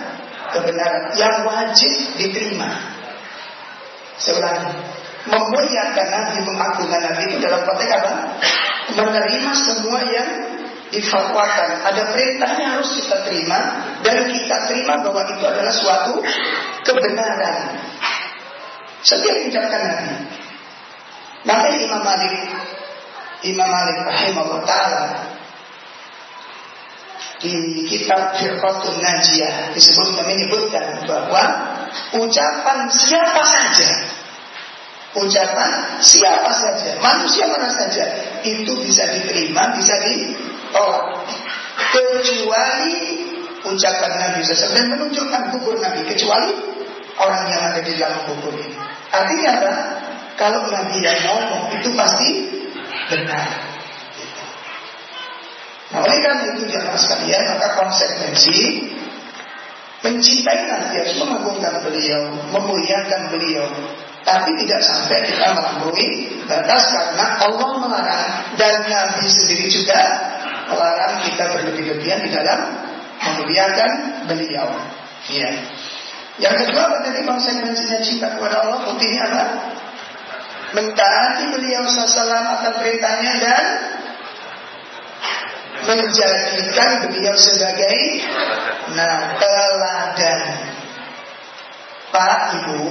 kebenaran yang wajib diterima. Seulangi, memuliakan Nabi, mengagungkan Nabi itu dalam konteks apa? Menerima semua yang difatwakan, ada perintahnya harus kita terima dan kita terima bahwa itu adalah suatu kebenaran. Setiap ucapan Nabi. Maka Imam Malik Imam Malik rahimahullah taala di kitab Firqatun Najiyah disebut menyebutkan bahwa ucapan siapa saja ucapan siapa saja manusia mana saja itu bisa diterima bisa ditolak kecuali ucapan Nabi SAW dan menunjukkan kubur Nabi kecuali orang yang ada di dalam kubur ini artinya apa kalau Nabi yang ngomong itu pasti benar. Nah, oleh karena itu jamaah sekalian, maka konsekuensi mencintai Nabi harus mengagungkan beliau, memuliakan beliau. Tapi tidak sampai kita melampaui batas karena Allah melarang dan Nabi sendiri juga melarang kita berlebih-lebihan di dalam memuliakan beliau. Ya. Yang kedua tadi konsekuensinya cinta kepada Allah? Buktinya apa? mentaati beliau sallallahu akan perintahnya dan menjadikan beliau sebagai nah teladan. Pak Ibu,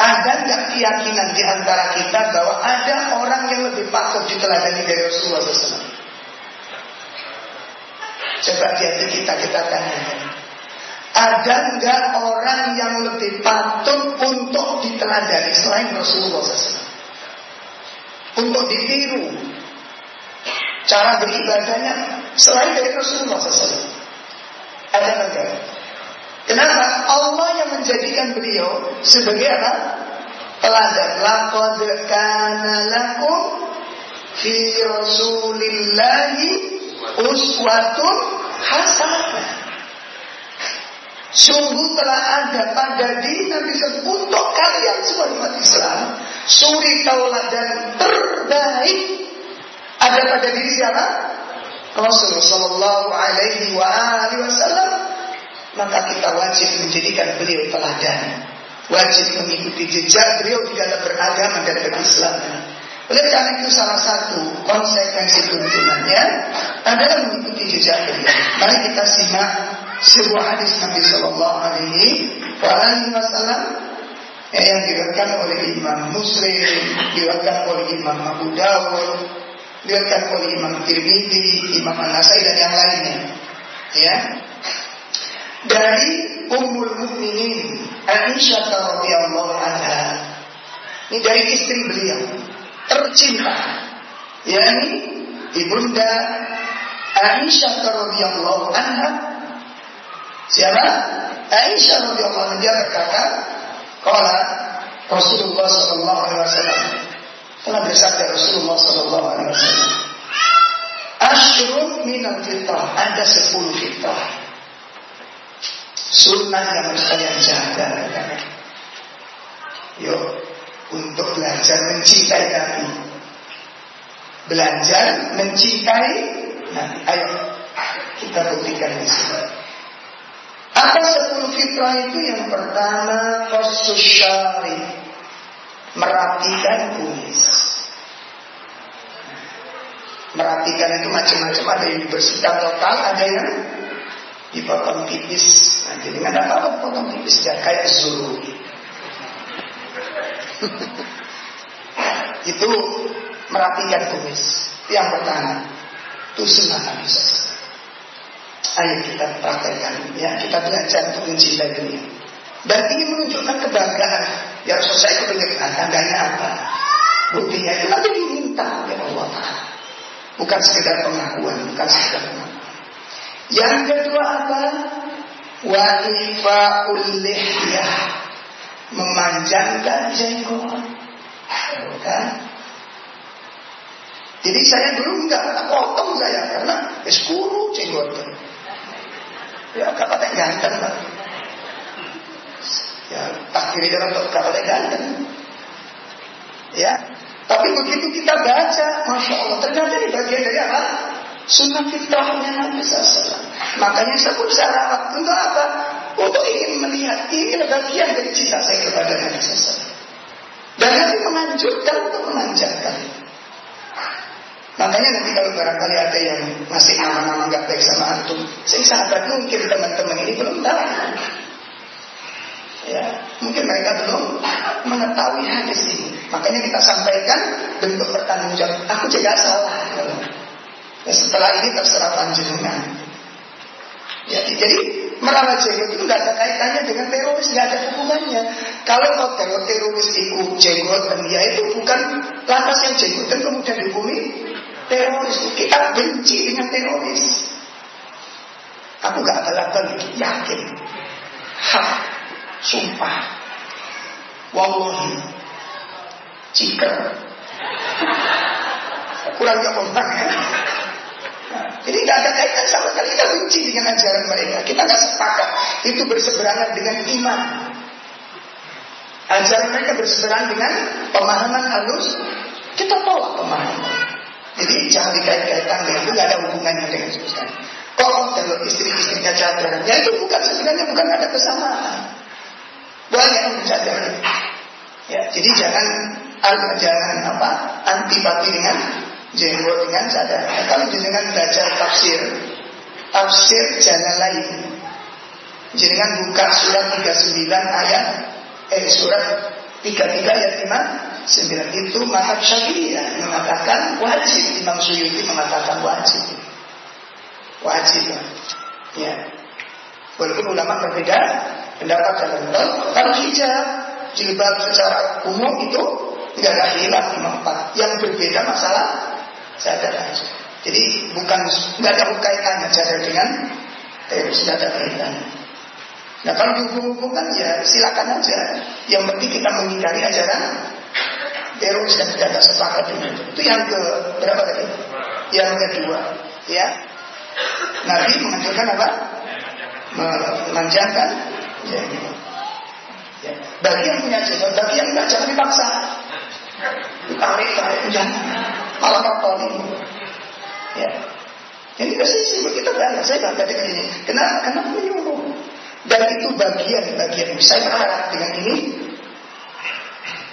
ada nggak keyakinan di antara kita bahwa ada orang yang lebih patut diteladani dari Rasulullah SAW? Coba di hati kita kita tanya. Ada nggak orang yang lebih patut untuk diteladani selain Rasulullah SAW? Untuk ditiru cara beribadahnya selain dari Rasulullah SAW. Ada enggak? Kenapa? Allah yang menjadikan beliau sebagai apa? Teladan. Laqad kana lakum fi Rasulillahi uswatun hasanah. Sungguh telah ada pada diri Nabi untuk kalian semua umat Islam suri tauladan terbaik ada pada diri siapa? Rasulullah Shallallahu Alaihi Wasallam. Maka kita wajib menjadikan beliau teladan, wajib mengikuti jejak beliau di dalam beragama dan berislaman. Oleh karena itu salah satu konsekuensi tuntunannya adalah mengikuti jejak beliau. Mari kita simak sebuah hadis Nabi Shallallahu Alaihi Wasallam yang diriwayatkan oleh Imam Muslim, diriwayatkan oleh Imam Abu Dawud, diriwayatkan oleh Imam Tirmidzi, Imam An-Nasai dan yang lainnya. Ya. Dari Ummul Mukminin Aisyah radhiyallahu anha. Ini dari istri beliau tercinta, yakni ibunda Aisyah radhiyallahu anha Siapa? Aisyah radhiyallahu anha dia berkata, "Qala Rasulullah sallallahu alaihi wasallam." Telah bersabda Rasulullah sallallahu alaihi wasallam. Asyrun minal fitrah, ada sepuluh fitrah. Sunnah yang harus kalian jaga. Yuk, untuk belajar mencintai Nabi. Belajar mencintai Nabi. Ayo, kita buktikan di sini. Apa sepuluh fitrah itu? Yang pertama Kosus syari Merapikan kumis Merapikan itu macam-macam Ada yang dibersihkan total Ada yang dipotong tipis Nah jadi nggak ada apa-apa potong tipis ya, Kayak zulu [laughs] Itu merapikan kumis Yang pertama Itu sunnah Nabi Ayo kita praktekkan, ya kita belajar untuk mencintai dunia. Dan ingin menunjukkan kebanggaan. Ya selesai itu bagaimana? Tangganya apa? Buktinya itu nanti diminta oleh Allah Taala. Bukan sekedar pengakuan, bukan sekedar pengakuan. Yang kedua apa? Wa ifa'ul. Memanjangkan jenggot. Kan? Jadi saya dulu enggak, tak potong saya karena es kuru jenggotnya. Ya kapatnya ganteng lah. Ya takdir dia untuk kapatnya ganteng. Ya, tapi begitu kita baca, masya Allah, ternyata ini bagian dari apa? Sunnah fitrahnya Nabi SAW. Makanya saya pun saya untuk apa? Untuk ingin melihat ini bagian dari cinta saya kepada Nabi SAW. Dan Nabi menganjurkan untuk memanjatkan Makanya nanti kalau barangkali ada yang masih nama-nama nggak baik sama antum, saya sahabat mungkin teman-teman ini belum tahu. Ya, mungkin mereka belum mengetahui hadis ini. Makanya kita sampaikan bentuk pertanggungjawab. Aku juga salah. Ya, setelah ini terserah panjenengan. Ya, jadi merawat jenggot itu nggak ada kaitannya dengan teroris, nggak ada hubungannya. Kalau kau teror teroris itu jenggot dan dia itu bukan lantas yang jenggot dan kemudian dihukumi teroris. Kita benci dengan teroris. Aku gak akan yakin. Hak, sumpah. Wallahi. Jika kurang ngomong ya. Jadi nggak ada kaitan sama sekali kita benci dengan ajaran mereka. Kita nggak sepakat. Itu berseberangan dengan iman. Ajaran mereka berseberangan dengan pemahaman halus. Kita tolak pemahaman. Jadi jangan dikait-kaitkan dengan itu nggak ada hubungannya dengan itu Kalau kalau istri-istrinya cadar, ya itu bukan sebenarnya bukan ada kesamaan. Banyak yang cadar. Ya, jadi jangan jangan apa antipati dengan jenggot dengan cadar. Nah, kalau dengan belajar tafsir, tafsir jalan lain. Jangan buka surat 39 ayat eh surat 33 ayat 5 9 itu mazhab Syafi'iyah mengatakan wajib Imam Suyuti mengatakan wajib. Wajib. Ya. Walaupun ulama berbeda pendapat dalam kalau hijab jilbab secara umum itu tidak ada hilaf Imam Yang berbeda masalah sadar aja. Jadi bukan nggak ada kaitannya sadar dengan teroris nggak ada kaitannya. Nah kalau dihukum-hukumkan ya silakan aja. Yang penting kita mengingkari ajaran teroris dan tidak ada sepakat dengan itu. Itu yang ke berapa tadi? Yang kedua, ya. Nabi mengajarkan apa? Memanjangkan ya. ya. Bagi yang punya jenggot, bagi yang tidak jangan dipaksa. Ditarik, tarik, jangan malah faktor Ya. Jadi sih kita bangga, saya bangga dengan ini. Kenapa? Karena menyuruh. Dan itu bagian-bagian saya berharap dengan ini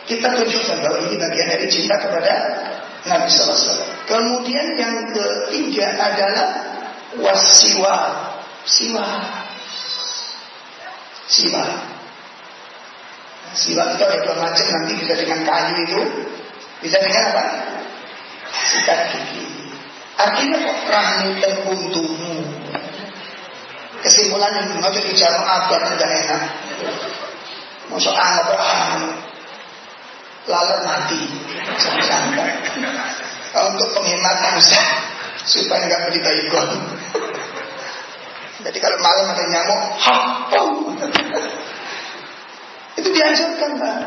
kita tunjukkan bahwa ini bagian dari cinta kepada Nabi SAW. Kemudian yang ketiga adalah wasiwa, siwa, siwa. Siwa itu ada dua macam nanti bisa dengan kayu itu, bisa dengan apa? Sikat gigi. Artinya kok rahmi terkuntumu. Kesimpulan yang mengajar bicara abad tidak enak. Masuk anggap lalu mati sampai untuk penghematan Ustaz supaya nggak beli baygon. Jadi kalau malam ada nyamuk, hapung. itu dianjurkan, Pak.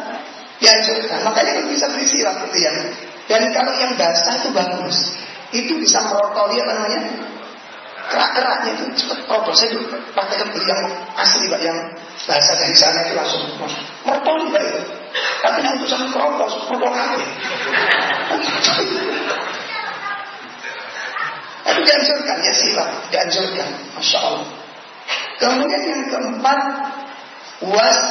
Dianjurkan. Makanya kita bisa beli sirap itu ya. Dan kalau yang basah itu bagus. Itu bisa merotoli apa namanya? Kerak-keraknya itu cepat protol. Saya juga pakai beli yang asli Pak, yang basah dari sana itu langsung merotoli Pak itu. Tapi yang untuk sama keropos, protol kaki. Itu dianjurkan ya sifat, dianjurkan. Masya Allah. Kemudian yang keempat, was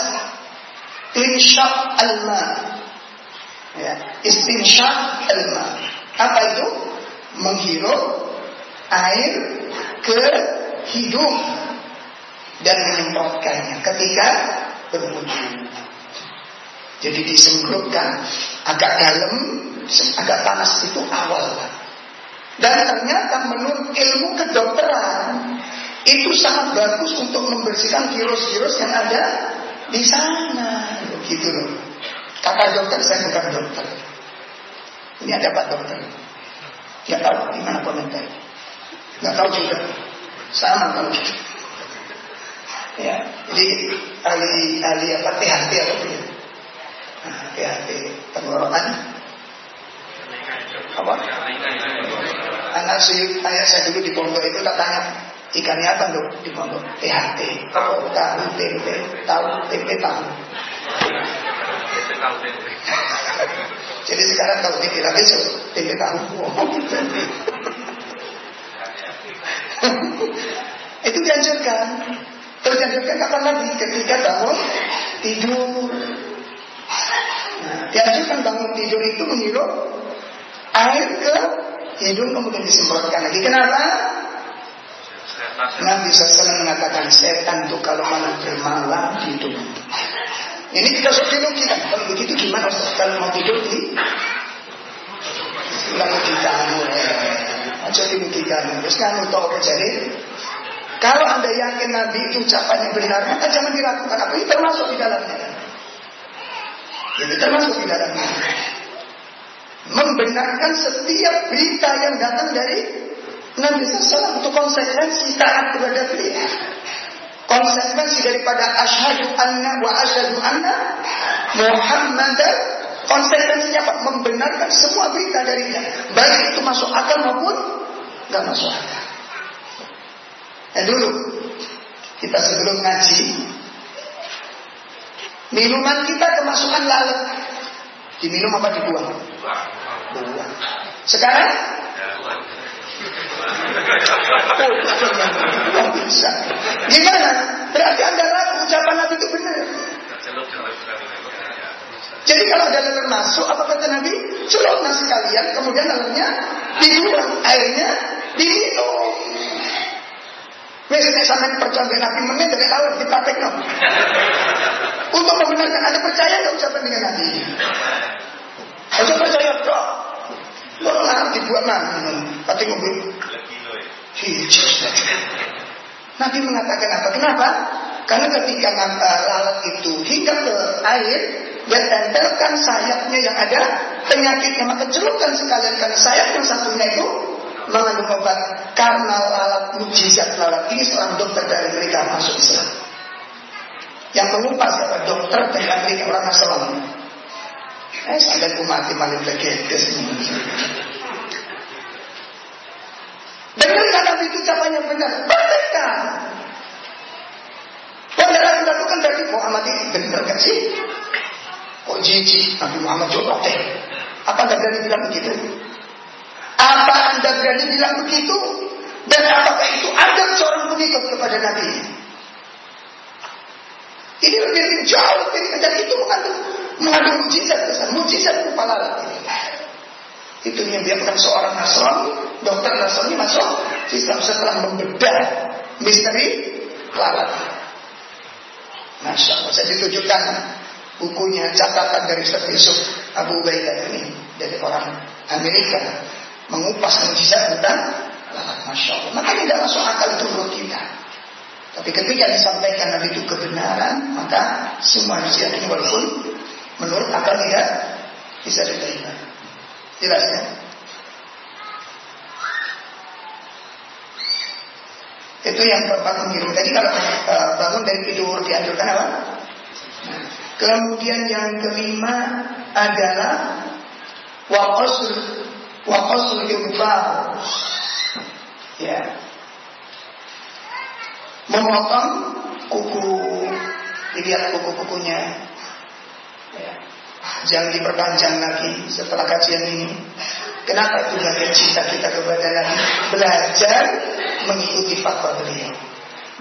insya al-ma ya, istinsyak ilma. Apa itu? Menghirup air ke hidung dan menyemprotkannya ketika berwudu. Jadi disemprotkan agak dalam, agak panas itu awal. Dan ternyata menurut ilmu kedokteran itu sangat bagus untuk membersihkan virus-virus yang ada di sana. Begitu loh. Kata dokter, saya bukan dokter. Ini ada Pak dokter. Tidak tahu gimana komentar. Tidak tahu juga. Sama kalau. Ya, jadi ahli ahli apa THT apa ya? Nah, THT tenggorokan apa? Anak saya, ayah saya dulu di pondok itu tak tanya ikannya apa dok di pondok THT, tahu tahu tempe, tahu tempe tahu. Jadi sekarang kalau tidak besok tidak tahu. Itu dianjurkan. Terus dianjurkan kapan lagi? Ketika bangun tidur. Nah, dianjurkan bangun tidur itu menghirup air ke hidung kemudian disemprotkan lagi. Kenapa? Nabi SAW mengatakan setan itu kalau malam bermalam hidup Ini kita dirugikan. Kalau begitu gimana Ustaz? Kalau mau tidur di Ulang kita Aja dirugikan. Terus kamu tahu jadi? Kalau anda yakin Nabi itu ucapannya benar, maka jangan diragukan. Apa itu termasuk di dalamnya. Ini termasuk di dalamnya. Membenarkan setiap berita yang datang dari Nabi SAW untuk konsekuensi taat kepada beliau konsekuensi daripada asyhadu anna wa asyhadu anna Muhammadan konsekuensinya apa? Membenarkan semua berita darinya. Baik itu masuk akal maupun nggak masuk akal. Dan dulu kita sebelum ngaji minuman kita kemasukan lalat. Diminum apa dibuang? Buang. Sekarang Oh, [laughs] bisa. Gimana? Berarti Anda ragu ucapan Nabi itu benar. Jadi kalau ada laler masuk, apa kata Nabi? Celuplah sekalian, kemudian lalernya dibuang, airnya diminum. Wes nek sampean percaya Nabi menit dari laler dipraktekno. Untuk membenarkan Anda percaya nggak ucapan dengan Nabi? Ojo percaya kok. Lo larang dibuat mana? Tapi ngomong Nabi mengatakan apa? Kenapa? Karena ketika lalat itu hinggap ke air dan tempelkan sayapnya yang ada penyakitnya maka celupkan sekalian karena sayap yang satunya itu mengandung obat karena lalat mujizat lalat. Ini seorang dokter dari mereka masuk Islam. Yang mengupas apa dokter dari Amerika orang Nasrani eh sampai mati malu legendes Dengarkan Nabi itu ucapannya benar. Praktekkan. Yang lakukan dari Muhammad ini benar gak sih? Kok jijik Nabi Muhammad coba teh? Apa anda berani bilang begitu? Apa anda berani bilang begitu? Dan apakah itu ada seorang pengikut kepada Nabi? Ini lebih, jauh dari itu mengandung mengandung mujizat besar, mujizat kepala. Itu dilakukan seorang Nasrani, dokter Nasrani masuk Islam setelah membedah misteri lalat. Masya Allah, saya ditunjukkan bukunya catatan dari Ustaz Yusuf Abu Ubaidah ini dari orang Amerika mengupas mujizat tentang lalat. Masya Allah, maka tidak masuk akal itu menurut kita. Tapi ketika disampaikan Nabi itu kebenaran, maka semua manusia ini walaupun menurut akal tidak bisa diterima. Jelas ya? Itu yang bangun tidur. Tadi kalau uh, bangun dari tidur dianjurkan apa? Kemudian yang kelima adalah waqasul waqasul ibbar. Ya. Memotong kuku dilihat kuku-kukunya. Ya. Jangan diperpanjang lagi setelah kajian ini. Kenapa itu bagian cinta kita kepada Nabi? Belajar mengikuti fatwa beliau.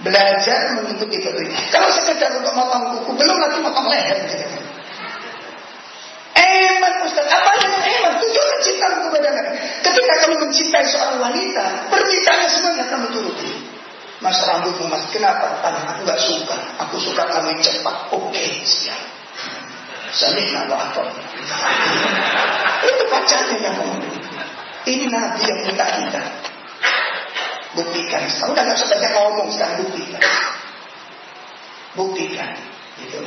Belajar mengikuti beliau. Kalau sekedar untuk motong kuku, belum lagi motong leher. Eman Ustaz, apa yang eman? Tunjukkan cinta kepada Nabi. Ketika kamu mencintai seorang wanita, permintaannya semuanya kamu turuti. Mas rambutmu mas, kenapa? Karena aku gak suka. Aku suka kamu cepat. Oke, okay, siap. Sami'na wa Itu pacarnya yang ngomong. Ini Nabi yang minta kita. Buktikan. Udah gak usah banyak ngomong sekarang buktikan. Buktikan. Gitu.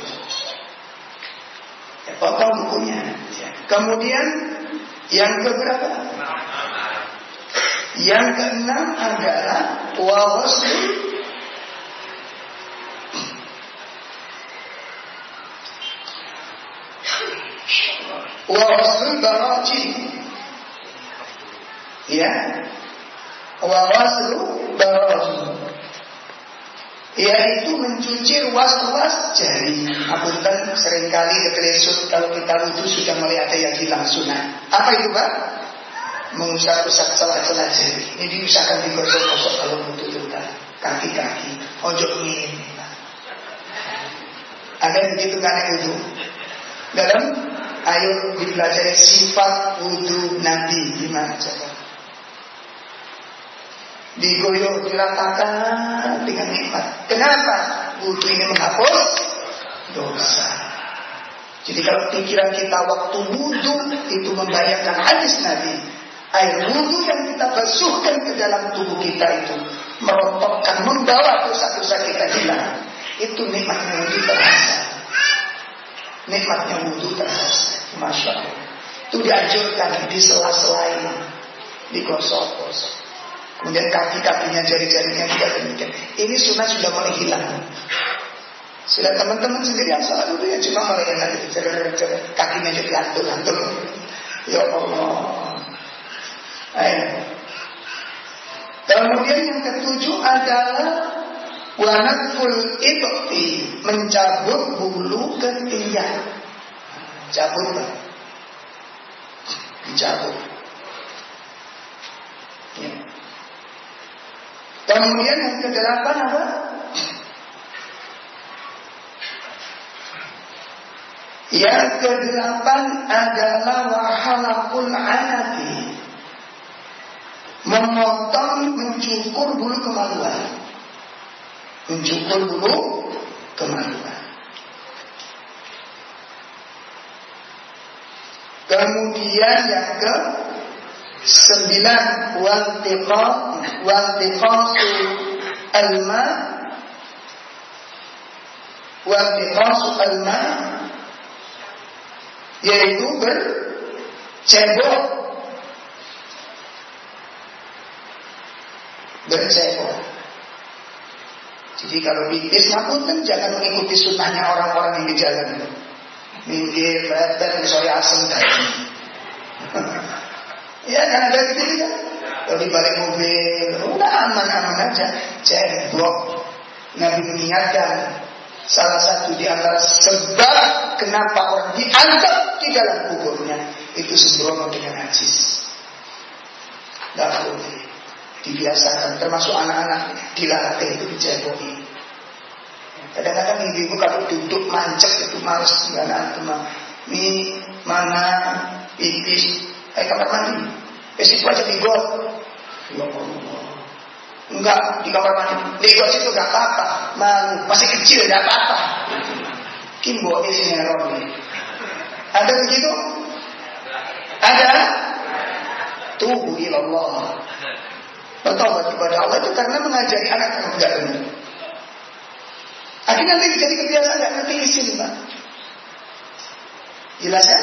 Ya, potong bukunya. Kemudian yang keberapa? Yang keenam adalah wawaslu wa wasl baraji ya. Wa wasl baraji yaitu mencuci was-was jari. Apunten sering kali ketelesut kalau kita wudhu sudah mulai ada yang hilang sunnah apa itu pak? Mengusap-usap celah-celah jari. Ini diusahakan digosok-gosok kalau wudhu tentang kaki-kaki. Ojo ini ada yang begitu kan itu dalam Ayo dipelajari sifat wudhu Nabi gimana coba? Digoyok, diratakan dengan nikmat. Kenapa? Wudhu ini menghapus dosa. Jadi kalau pikiran kita waktu wudhu itu membayangkan hadis Nabi, air wudhu yang kita basuhkan ke dalam tubuh kita itu merontokkan, membawa dosa-dosa kita hilang. Itu nikmatnya wudhu terasa. Nikmatnya wudhu terasa. Masya Allah. Itu dianjurkan di sela-sela ini. Digosok-gosok. Kemudian kaki-kakinya, jari-jarinya juga demikian. Ini sunnah sudah mulai hilang. Sudah teman-teman sendiri yang salah dulu ya cuma mulai enak itu kakinya jadi antul-antul. Ya Allah. Ayo. Kemudian yang ketujuh adalah wanakful ibti mencabut bulu ketiak. Cabut Dicabut. Ya. Kemudian yang kedelapan apa? Yang kedelapan adalah wahalakul anati. Memotong, mencukur bulu kemaluan. Mencukur bulu kemaluan. Kemudian yang ke sembilan wantiqa wantiqasu alma wantiqasu alma yaitu bercebok bercebok jadi kalau pipis ngapunten jangan mengikuti sunnahnya orang-orang yang di jalan. Minggir, betet, misalnya asem tadi [laughs] ya kan ada gitu kan kalau di balik mobil udah aman-aman aja. Cebok Nabi mengingatkan Salah satu di antara sebab kenapa orang diangkat di dalam kuburnya itu sembrono dengan najis. Tidak boleh dibiasakan, termasuk anak-anak dilatih itu dijeboki. Kadang-kadang ibu-ibu kalau duduk mancek itu males anak teman. Ini mana pipis, eh kamar mandi, eh situ aja di got. Ya. Enggak di kamar mandi. Nego itu enggak apa-apa. Malu. Masih kecil enggak apa-apa. Kimbo isinya Robi. Ada begitu? Ada? Tubuh ilallah. Bertobat kepada Allah itu karena mengajari anak yang enggak benar. Akhirnya nanti jadi kebiasaan enggak ngerti isi, Pak. Jelas ya?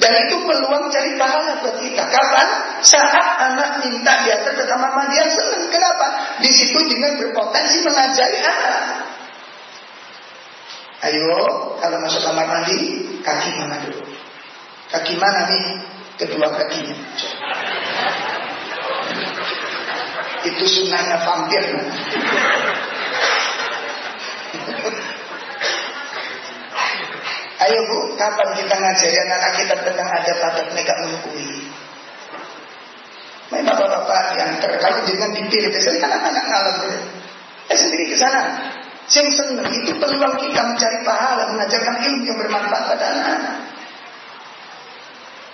Dan itu peluang cari pahala buat kita. Kapan? Saat anak minta diantar ke kamar mandi senang. Kenapa? Di situ dengan berpotensi mengajari anak. Ayo, kalau masuk kamar mandi, kaki mana dulu? Kaki mana nih? Kedua kakinya. Itu sunnahnya vampir. Ayo bu, kapan kita ngajari anak-anak kita tentang adab-adab mereka menukui? Memang bapak-bapak yang terkait dengan dipilih, biasanya kan anak-anak ngalam Eh sendiri ke sana. Sing seneng itu peluang kita mencari pahala, mengajarkan ilmu yang bermanfaat pada anak-anak.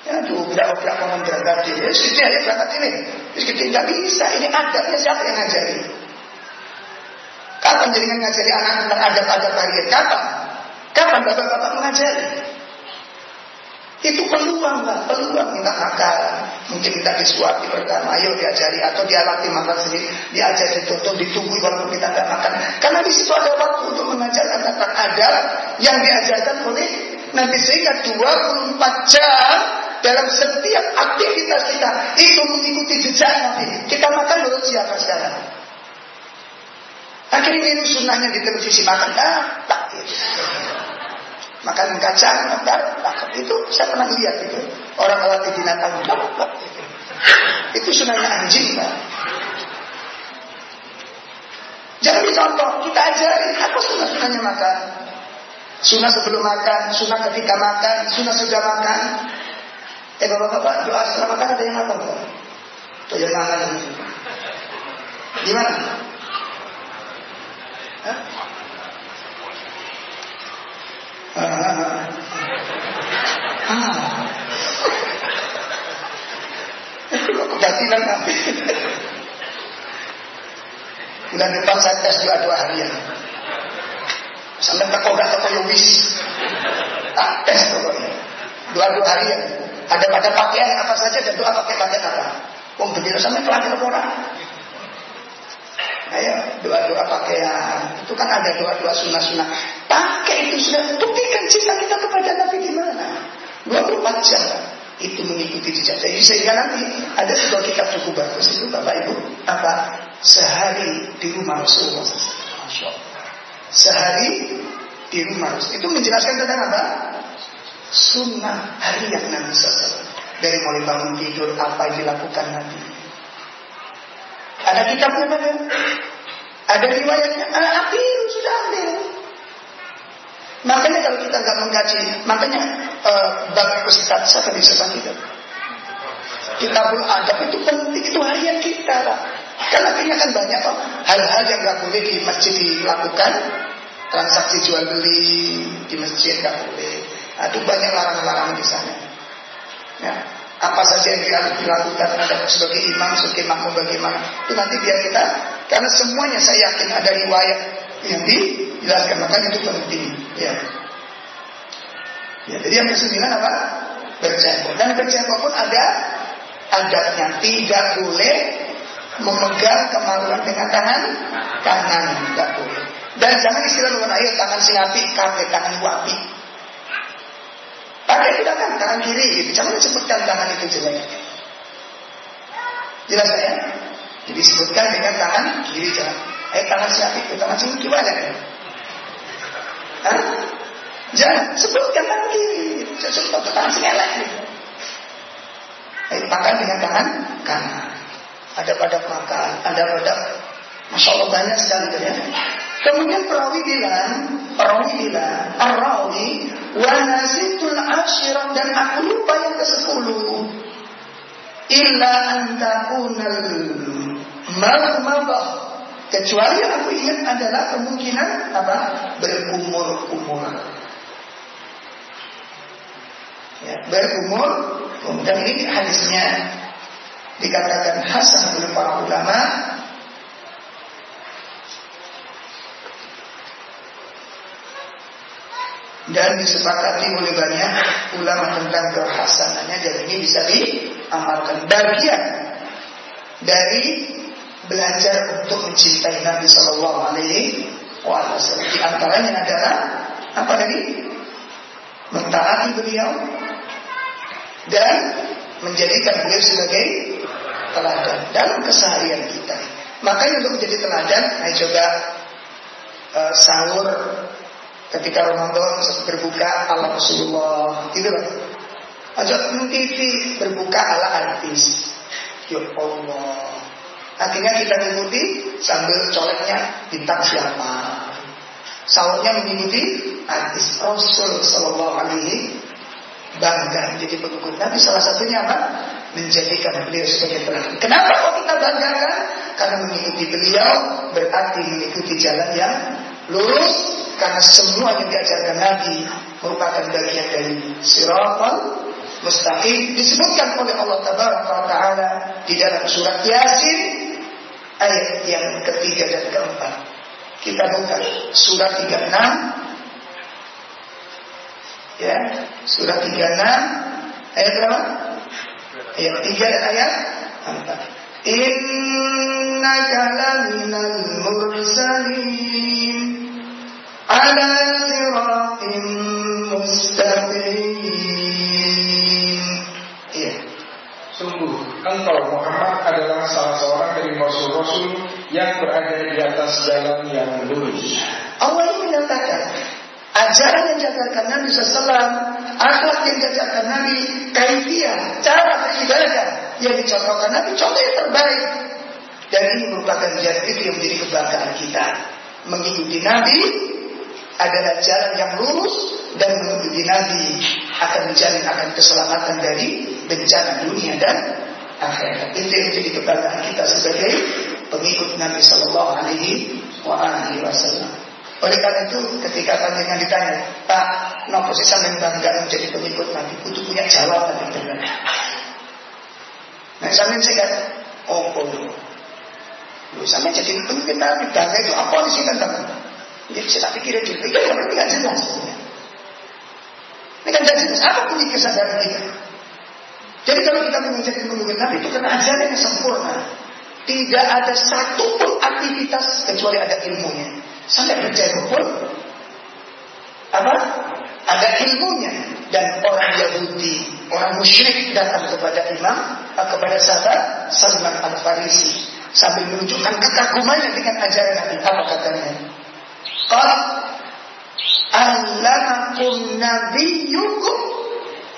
Ya tuh berapa-berapa ngomong berangkat ya sedih ya berangkat ini. Kita tidak bisa, ini adabnya siapa yang ngajari? Kapan jadi ngajari anak tentang adab-adab hari Kapan? Kapan bapak-bapak mengajari? Itu peluang lah, peluang minta makan. Mungkin kita disuapi pertama, ayo diajari atau dialati makan sendiri, diajari ditutup, ditunggu walaupun kita tidak makan. Karena di situ ada waktu untuk mengajarkan tentang adab yang diajarkan oleh Nabi sehingga 24 jam dalam setiap aktivitas kita itu mengikuti jejak Nabi. Kita makan menurut siapa sekarang? Akhirnya ini sunnahnya di televisi makan, ah, tak gitu makan kacang, makan takut itu saya pernah lihat itu orang melatih binatang takut itu sunahnya anjing pak. Jangan dicontoh, kita ajarin apa sunah sunahnya makan. Sunah sebelum makan, sunah ketika makan, sunah sudah makan. Eh bapak-bapak doa setelah makan ada yang apa? Tuh yang makan Gimana? Hah? Ah. Kebatilan apa? Bulan depan saya tes dua dua harian. Sampai teko gak teko ya wis. Tak tes pokoknya. Dua-dua hari ya. Ada pada pakaian apa saja dan doa pakai pakaian apa. Wong begitu sampai pelajar orang. Ayo doa-doa pakaian. Itu kan ada doa-doa sunnah-sunnah. Pakai itu sudah buktikan cinta kita kepada Nabi di mana. 24 jam itu mengikuti jejak Jadi sehingga nanti ada sebuah kitab cukup bagus itu Bapak Ibu apa sehari di rumah Rasulullah. Sehari di rumah Rasulullah itu menjelaskan tentang apa? Sunnah harian Nabi SAW dari mulai bangun tidur apa yang dilakukan Nabi. Ada kitabnya kan? Ada riwayatnya. Ah, ambil sudah ambil. Makanya kalau kita nggak mengkaji, makanya uh, bab Ustaz siapa di sebelah kita? Kitabul adab itu penting, itu harian kita lah. Karena akhirnya kan banyak kok hal-hal yang nggak boleh di masjid dilakukan, transaksi jual beli di masjid nggak boleh. Itu banyak larangan-larangan di sana. Ya, apa saja yang dilakukan ada sebagai imam, sebagai makmum bagaimana itu nanti biar kita karena semuanya saya yakin ada riwayat yang dijelaskan makanya itu penting. Ya. Ya jadi yang kesembilan apa? Bercengkok dan bercengkok pun ada adabnya tidak boleh memegang kemaluan dengan tangan kanan. Tidak boleh. Dan jangan istilah dengan air tangan singapi kakek tangan wapi pakai tidak kan tangan kiri gitu jangan sebutkan tangan itu jelek jelas saya jadi sebutkan dengan tangan kiri jangan Eh tangan siapa itu? Tangan sini gimana kan? Jangan sebutkan tangan kiri. Saya sebut tangan elek gitu. Eh, makan dengan tangan kanan. Ada pada makan, ada pada Masya Allah banyak sekali ya. Kemudian perawi bilang, perawi bilang, Ar-Rawi wa nasitul asyiram dan aku lupa yang ke sepuluh. Illa antakunal marmadah Kecuali yang aku ingat adalah kemungkinan apa berumur-umur. Ya, berumur, kemudian ini hadisnya dikatakan hasan oleh para ulama dan disepakati oleh banyak ulama tentang kehasanannya dan ini bisa diamalkan bagian dari belajar untuk mencintai Nabi Shallallahu Alaihi Wasallam. Di antaranya adalah apa tadi? Mentaati beliau dan menjadikan beliau sebagai teladan dalam keseharian kita. Makanya untuk menjadi teladan, ayo coba uh, sahur ketika Ramadan berbuka ala Rasulullah, gitu loh. Ajak TV berbuka ala artis. Ya Allah, Akhirnya kita mengikuti sambil coleknya bintang siapa. Sahurnya mengikuti artis Rasul Sallallahu Alaihi bangga menjadi pengikut Nabi salah satunya apa? Menjadikan beliau sebagai teladan. Kenapa kok kita banggakan? Karena mengikuti beliau berarti mengikuti jalan yang lurus karena semua yang diajarkan Nabi merupakan bagian dari siratal mustaqim disebutkan oleh Allah Taala di dalam surat Yasin ayat yang ketiga dan keempat. Kita buka surat 36 ya, surat 36 ayat berapa? Ayat 3 dan ayat 4. Innaka laminal mursalin ala siratin mustaqim. Iya. Sungguh engkau Muhammad adalah salah seorang dari rasul-rasul yang berada di atas jalan yang lurus. Allah ini menyatakan ajaran yang diajarkan Nabi SAW, akhlak yang diajarkan Nabi, kaifiah, cara beribadah yang dicontohkan Nabi, contoh yang terbaik. Dan ini merupakan itu yang menjadi kebanggaan kita. Mengikuti Nabi adalah jalan yang lurus dan mengikuti Nabi akan menjamin akan keselamatan dari bencana dunia dan akhirat. Itu yang menjadi kebanggaan kita sebagai pengikut Nabi Shallallahu Alaihi Wasallam. Oleh karena itu, ketika panjenengan ditanya, Pak, nopo sih sampai bangga menjadi pengikut Nabi, butuh punya jawaban yang benar. Nah, sampai saya kata, oh, oh, Lu sampai jadi pengikut Nabi, bangga itu apa sih tentang Jadi saya tak pikir itu. Pikir ini kan jelas. Ini kan jelas. Apa bunyi kesadaran kita? Jadi kalau kita menjadi pengikut Nabi itu karena ajaran yang sempurna. Tidak ada satu pun aktivitas kecuali ada ilmunya. Sampai berjaya pun apa? Ada ilmunya dan orang Yahudi, orang musyrik datang kepada imam, eh, kepada sahabat Salman Al Farisi sambil menunjukkan kekagumannya dengan ajaran Nabi. Apa katanya? Qala Allamakum nabiyyukum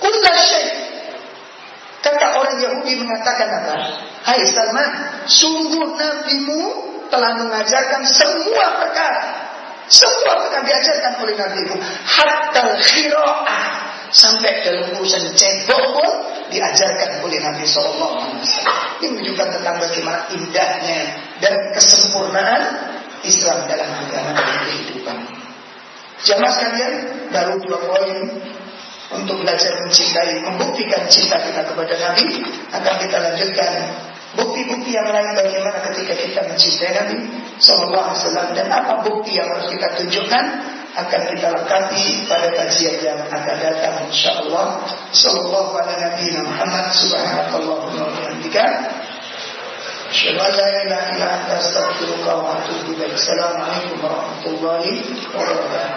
kulla syai' Kata orang Yahudi mengatakan apa? Hai Salman, sungguh nabimu telah mengajarkan semua perkara. Semua perkara diajarkan oleh nabimu. Hatta khira'ah. Sampai dalam urusan cebok pun diajarkan oleh Nabi Sallallahu Alaihi Wasallam. Ini menunjukkan tentang bagaimana indahnya dan kesempurnaan Islam dalam agama dan kehidupan. Jamaah sekalian, baru dua poin untuk belajar mencintai, membuktikan cinta kita kepada Nabi, akan kita lanjutkan bukti-bukti yang lain bagaimana ketika kita mencintai Nabi Sallallahu Alaihi Wasallam dan apa bukti yang harus kita tunjukkan akan kita lengkapi pada kajian yang akan datang insyaallah sallallahu alaihi Muhammad subhanallahi wa أشهد أن لا إله إلا أنت أستغفرك وأتوب السلام عليكم ورحمة الله وبركاته.